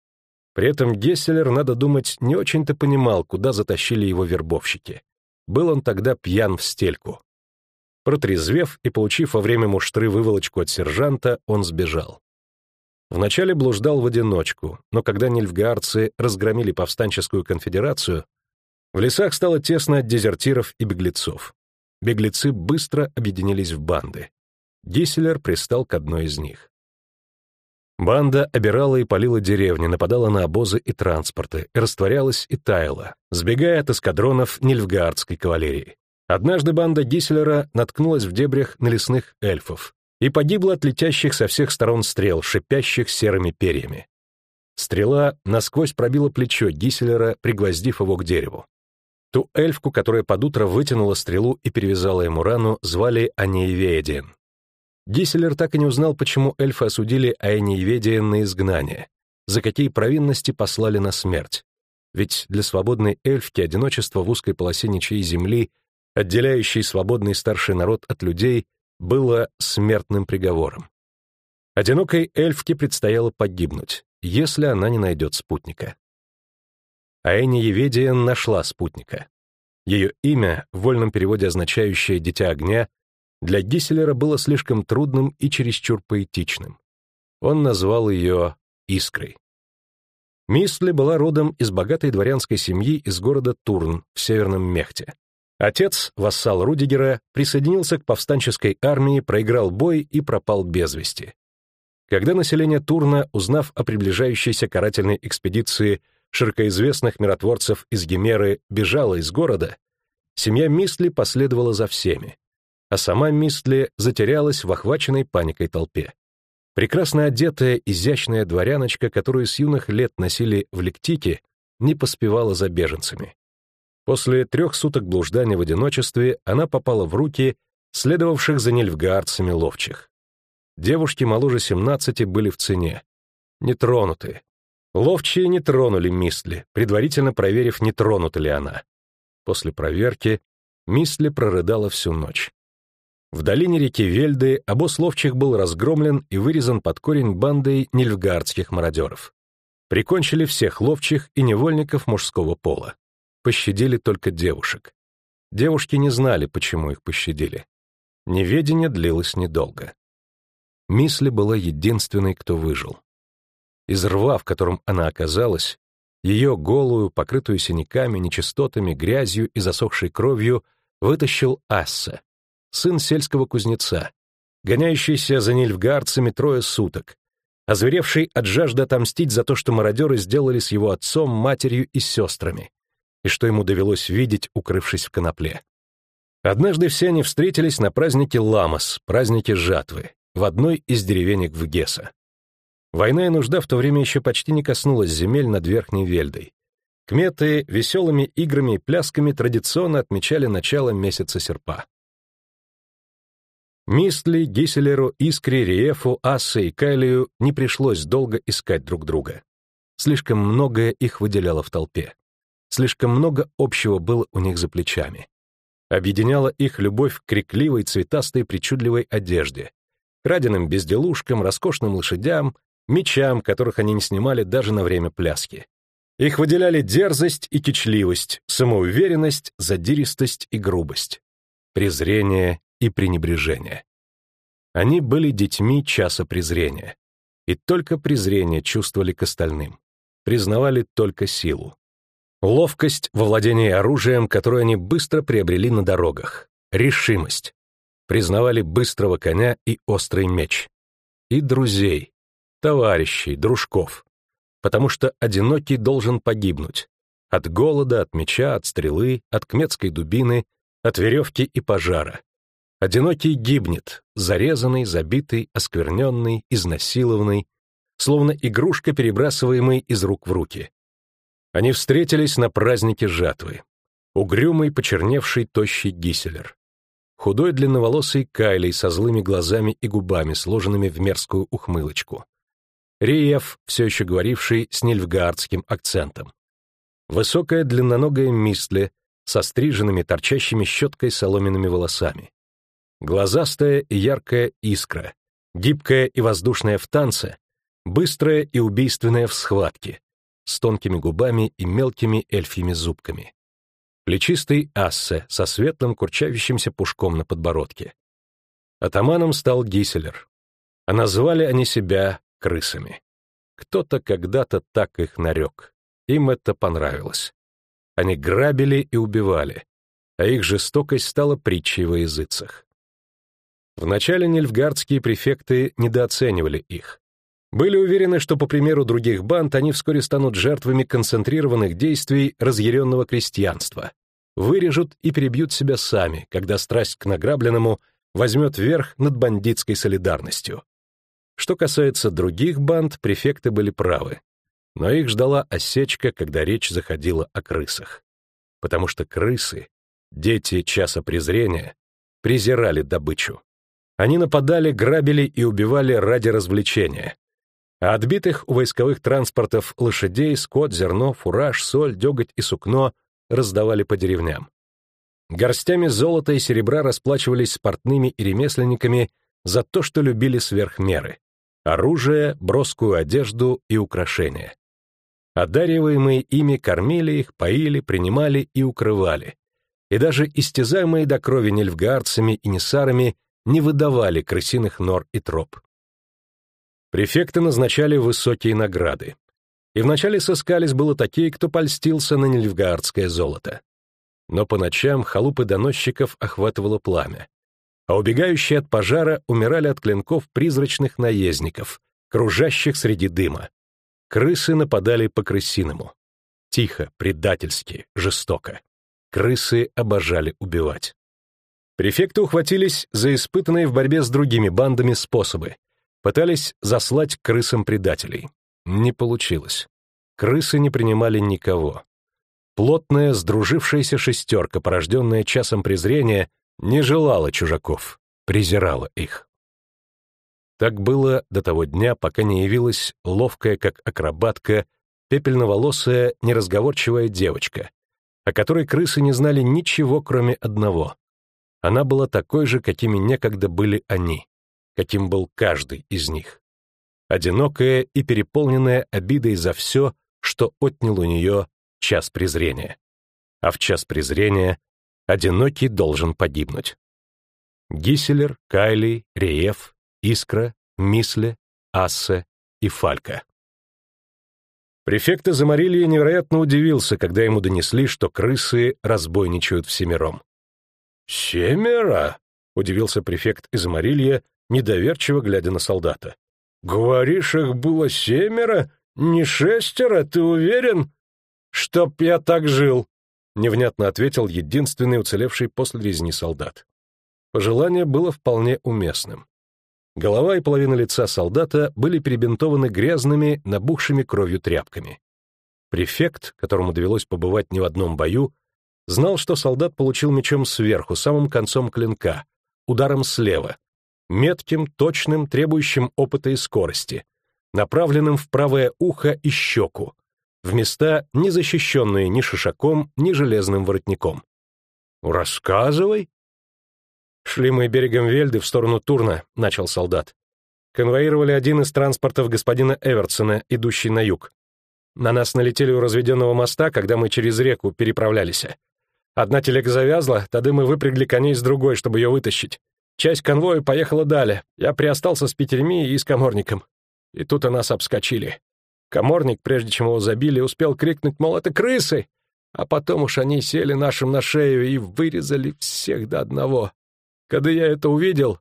При этом Гесселер, надо думать, не очень-то понимал, куда затащили его вербовщики. Был он тогда пьян в стельку. Протрезвев и получив во время муштры выволочку от сержанта, он сбежал. Вначале блуждал в одиночку, но когда нильфгаарцы разгромили повстанческую конфедерацию, в лесах стало тесно от дезертиров и беглецов. Беглецы быстро объединились в банды. Гисселер пристал к одной из них. Банда обирала и палила деревни, нападала на обозы и транспорты, растворялась и таяла, сбегая от эскадронов нильфгаардской кавалерии. Однажды банда Гисселера наткнулась в дебрях на лесных эльфов и погибла от летящих со всех сторон стрел, шипящих серыми перьями. Стрела насквозь пробила плечо Гисселера, пригвоздив его к дереву. Ту эльфку, которая под утро вытянула стрелу и перевязала ему рану, звали Анееведиен. Гисселер так и не узнал, почему эльфы осудили Анееведиен на изгнание, за какие провинности послали на смерть. Ведь для свободной эльфки одиночество в узкой полосе ничьей земли отделяющий свободный старший народ от людей, было смертным приговором. Одинокой эльфке предстояло погибнуть, если она не найдет спутника. А Энни Еведиен нашла спутника. Ее имя, в вольном переводе означающее «дитя огня», для Гисселера было слишком трудным и чересчур поэтичным. Он назвал ее «Искрой». Мистли была родом из богатой дворянской семьи из города Турн в Северном Мехте. Отец, вассал Рудигера, присоединился к повстанческой армии, проиграл бой и пропал без вести. Когда население Турна, узнав о приближающейся карательной экспедиции широкоизвестных миротворцев из Гемеры, бежала из города, семья Мистли последовала за всеми, а сама Мистли затерялась в охваченной паникой толпе. Прекрасно одетая, изящная дворяночка, которую с юных лет носили в лектике, не поспевала за беженцами. После трех суток блуждания в одиночестве она попала в руки следовавших за нельфгаарцами ловчих. Девушки моложе 17 были в цене. Нетронутые. Ловчие не тронули Мистли, предварительно проверив, не тронута ли она. После проверки Мистли прорыдала всю ночь. В долине реки Вельды обоз ловчих был разгромлен и вырезан под корень бандой нильфгаардских мародеров. Прикончили всех ловчих и невольников мужского пола пощадили только девушек. Девушки не знали, почему их пощадили. Неведение длилось недолго. Мисли была единственной, кто выжил. Из рва, в котором она оказалась, ее голую, покрытую синяками, нечистотами, грязью и засохшей кровью вытащил Асса, сын сельского кузнеца, гоняющийся за нильфгардцами трое суток, озверевший от жажды отомстить за то, что мародеры сделали с его отцом, матерью и сестрами, и что ему довелось видеть, укрывшись в конопле. Однажды все они встретились на празднике Ламас, празднике жатвы, в одной из деревенек в Геса. Война и нужда в то время еще почти не коснулась земель над Верхней Вельдой. Кметы веселыми играми и плясками традиционно отмечали начало месяца серпа. Мистли, Гиселеру, Искре, Риефу, Ассе и Кайлию не пришлось долго искать друг друга. Слишком многое их выделяло в толпе. Слишком много общего было у них за плечами. Объединяла их любовь к крикливой, цветастой, причудливой одежде, краденым безделушкам, роскошным лошадям, мечам, которых они не снимали даже на время пляски. Их выделяли дерзость и кичливость, самоуверенность, задиристость и грубость, презрение и пренебрежение. Они были детьми часа презрения, и только презрение чувствовали к остальным, признавали только силу. Ловкость во владении оружием, которое они быстро приобрели на дорогах. Решимость. Признавали быстрого коня и острый меч. И друзей, товарищей, дружков. Потому что одинокий должен погибнуть. От голода, от меча, от стрелы, от кметской дубины, от веревки и пожара. Одинокий гибнет, зарезанный, забитый, оскверненный, изнасилованный, словно игрушка, перебрасываемый из рук в руки. Они встретились на празднике жатвы. Угрюмый, почерневший, тощий Гиселер. Худой длинноволосый Кайлей со злыми глазами и губами, сложенными в мерзкую ухмылочку. Риев, все еще говоривший с нильфгаардским акцентом. Высокая длинноногая Мистле со стриженными, торчащими щеткой соломенными волосами. Глазастая и яркая искра, гибкая и воздушная в танце, быстрая и убийственная в схватке, с тонкими губами и мелкими эльфьими зубками. Плечистый ассе со светлым курчавящимся пушком на подбородке. Атаманом стал Гиселер. А назвали они себя крысами. Кто-то когда-то так их нарек. Им это понравилось. Они грабили и убивали, а их жестокость стала притчей во языцах. Вначале нильфгардские префекты недооценивали их. Были уверены, что, по примеру других банд, они вскоре станут жертвами концентрированных действий разъяренного крестьянства, вырежут и перебьют себя сами, когда страсть к награбленному возьмет верх над бандитской солидарностью. Что касается других банд, префекты были правы. Но их ждала осечка, когда речь заходила о крысах. Потому что крысы, дети часа презрения, презирали добычу. Они нападали, грабили и убивали ради развлечения. А отбитых у войсковых транспортов лошадей, скот, зерно, фураж, соль, деготь и сукно раздавали по деревням. Горстями золота и серебра расплачивались с и ремесленниками за то, что любили сверх меры оружие, броскую одежду и украшения. Одариваемые ими кормили их, поили, принимали и укрывали. И даже истязаемые до крови нельфгаарцами и несарами не выдавали крысиных нор и троп. Префекты назначали высокие награды. И вначале сыскались было такие, кто польстился на нельфгаардское золото. Но по ночам халупы доносчиков охватывало пламя, а убегающие от пожара умирали от клинков призрачных наездников, кружащих среди дыма. Крысы нападали по крысиному. Тихо, предательски, жестоко. Крысы обожали убивать. Префекты ухватились за испытанные в борьбе с другими бандами способы. Пытались заслать крысам предателей. Не получилось. Крысы не принимали никого. Плотная, сдружившаяся шестерка, порожденная часом презрения, не желала чужаков, презирала их. Так было до того дня, пока не явилась ловкая, как акробатка, пепельноволосая, неразговорчивая девочка, о которой крысы не знали ничего, кроме одного. Она была такой же, какими некогда были они, каким был каждый из них. Одинокая и переполненная обидой за все, что отнял у нее час презрения. А в час презрения Одинокий должен погибнуть. Гиселер, Кайли, Реев, Искра, Мисле, Ассе и Фалька. Префект Замарилья невероятно удивился, когда ему донесли, что крысы разбойничают всемиром. «Семеро?» — удивился префект Измарилья, недоверчиво глядя на солдата. «Говоришь, их было семеро? Не шестеро, ты уверен?» «Чтоб я так жил!» — невнятно ответил единственный уцелевший после резни солдат. Пожелание было вполне уместным. Голова и половина лица солдата были перебинтованы грязными, набухшими кровью тряпками. Префект, которому довелось побывать не в одном бою, знал, что солдат получил мечом сверху, самым концом клинка, ударом слева, метким, точным, требующим опыта и скорости, направленным в правое ухо и щеку, в места, не защищенные ни шишаком, ни железным воротником. «Рассказывай!» «Шли мы берегом Вельды в сторону Турна», — начал солдат. Конвоировали один из транспортов господина Эвертсона, идущий на юг. На нас налетели у разведенного моста, когда мы через реку переправлялись. Одна телега завязла, тогда мы выпрягли коней с другой, чтобы ее вытащить. Часть конвоя поехала далее, я приостался с пятерьми и с коморником. И тут у нас обскочили. Коморник, прежде чем его забили, успел крикнуть, мол, это крысы! А потом уж они сели нашим на шею и вырезали всех до одного. Когда я это увидел...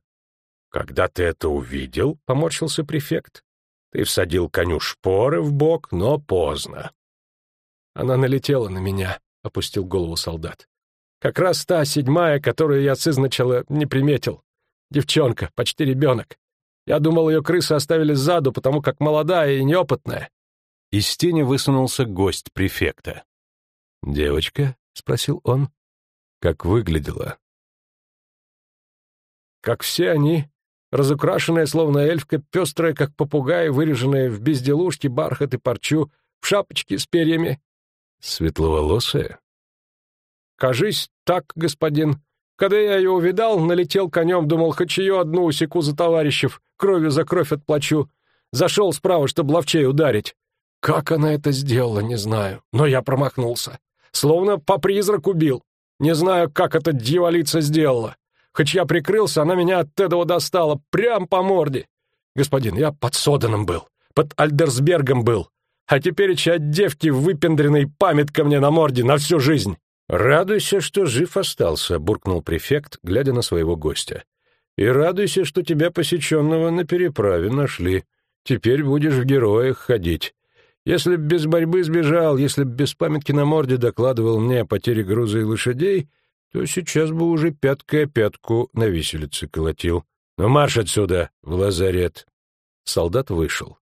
— Когда ты это увидел, — поморщился префект, — ты всадил коню шпоры в бок, но поздно. Она налетела на меня, — опустил голову солдат. Как раз та седьмая, которую я сызначала, не приметил. Девчонка, почти ребенок. Я думал, ее крысы оставили сзаду, потому как молодая и неопытная. Из тени высунулся гость префекта. «Девочка?» — спросил он. «Как выглядела?» «Как все они. Разукрашенная, словно эльфка, пестрая, как попугай, выреженная в безделушки, бархат и парчу, в шапочке с перьями». «Светловолосая?» «Кажись, так, господин. Когда я ее увидал, налетел конем, думал, ее одну усеку за товарищев, кровью за кровь отплачу. Зашел справа, чтобы ловчей ударить. Как она это сделала, не знаю, но я промахнулся. Словно по призраку бил. Не знаю, как эта дьяволица сделала. Хоть я прикрылся, она меня от этого достала, прям по морде. Господин, я под Соданом был, под Альдерсбергом был, а теперь от девки выпендренной памятка мне на морде на всю жизнь. «Радуйся, что жив остался», — буркнул префект, глядя на своего гостя. «И радуйся, что тебя посеченного на переправе нашли. Теперь будешь в героях ходить. Если б без борьбы сбежал, если б без памятки на морде докладывал мне о потере груза и лошадей, то сейчас бы уже пяткой о пятку на виселице колотил. Ну, марш отсюда, в лазарет!» Солдат вышел.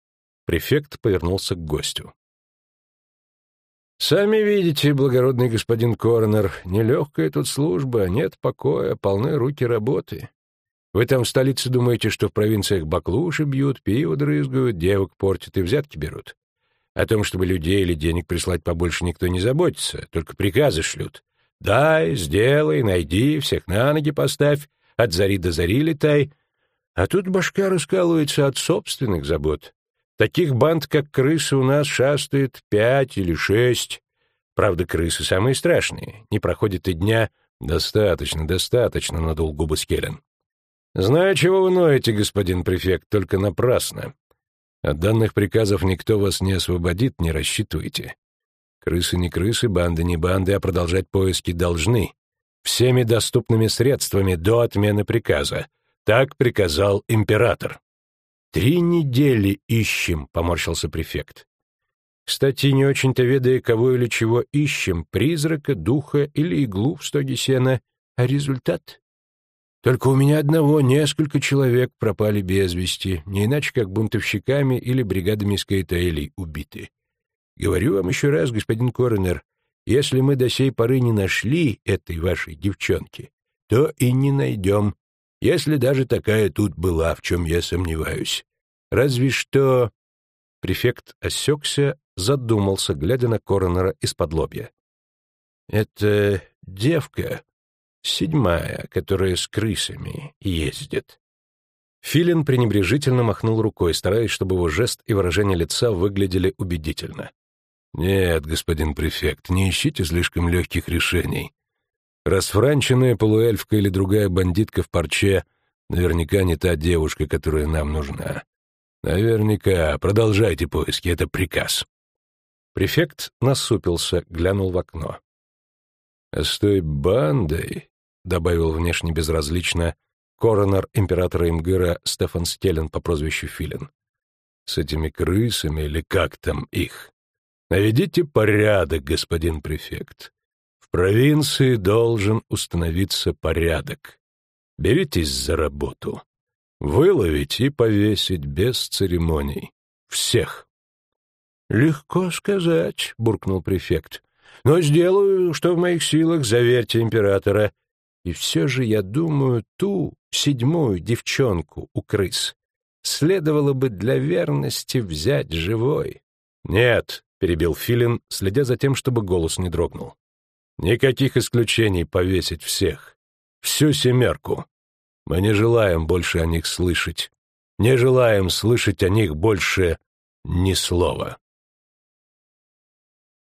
Префект повернулся к гостю. «Сами видите, благородный господин Коронер, нелегкая тут служба, нет покоя, полны руки работы. Вы там в столице думаете, что в провинциях баклуши бьют, пиво дрызгают, девок портят и взятки берут? О том, чтобы людей или денег прислать побольше, никто не заботится, только приказы шлют. Дай, сделай, найди, всех на ноги поставь, от зари до зари летай. А тут башка раскалывается от собственных забот. Таких банд, как крысы, у нас шастает пять или шесть. Правда, крысы самые страшные. Не проходит и дня. Достаточно, достаточно, надул губы Скеллен. Знаю, чего вы ноете, господин префект, только напрасно. От данных приказов никто вас не освободит, не рассчитывайте. Крысы не крысы, банды не банды, а продолжать поиски должны. Всеми доступными средствами до отмены приказа. Так приказал император. «Три недели ищем», — поморщился префект. «Кстати, не очень-то ведая, кого или чего ищем, призрака, духа или иглу в стоге сена, а результат? Только у меня одного несколько человек пропали без вести, не иначе как бунтовщиками или бригадами Скайтаэлей убиты. Говорю вам еще раз, господин Коронер, если мы до сей поры не нашли этой вашей девчонки, то и не найдем если даже такая тут была, в чем я сомневаюсь. Разве что...» Префект осекся, задумался, глядя на коронера из-под лобья. «Это девка, седьмая, которая с крысами ездит». Филин пренебрежительно махнул рукой, стараясь, чтобы его жест и выражение лица выглядели убедительно. «Нет, господин префект, не ищите слишком легких решений. Расфранченная полуэльфка или другая бандитка в парче наверняка не та девушка, которая нам нужна. Наверняка. Продолжайте поиски, это приказ. Префект насупился, глянул в окно. А с той бандой, — добавил внешне безразлично коронер императора Имгыра Стефан Стеллен по прозвищу Филин, — с этими крысами или как там их. Наведите порядок, господин префект. В провинции должен установиться порядок. Беритесь за работу. Выловить и повесить без церемоний. Всех. «Легко сказать», — буркнул префект. «Но сделаю, что в моих силах, заверьте императора. И все же, я думаю, ту седьмую девчонку у крыс следовало бы для верности взять живой». «Нет», — перебил Филин, следя за тем, чтобы голос не дрогнул. Никаких исключений повесить всех. Всю семерку. Мы не желаем больше о них слышать. Не желаем слышать о них больше ни слова.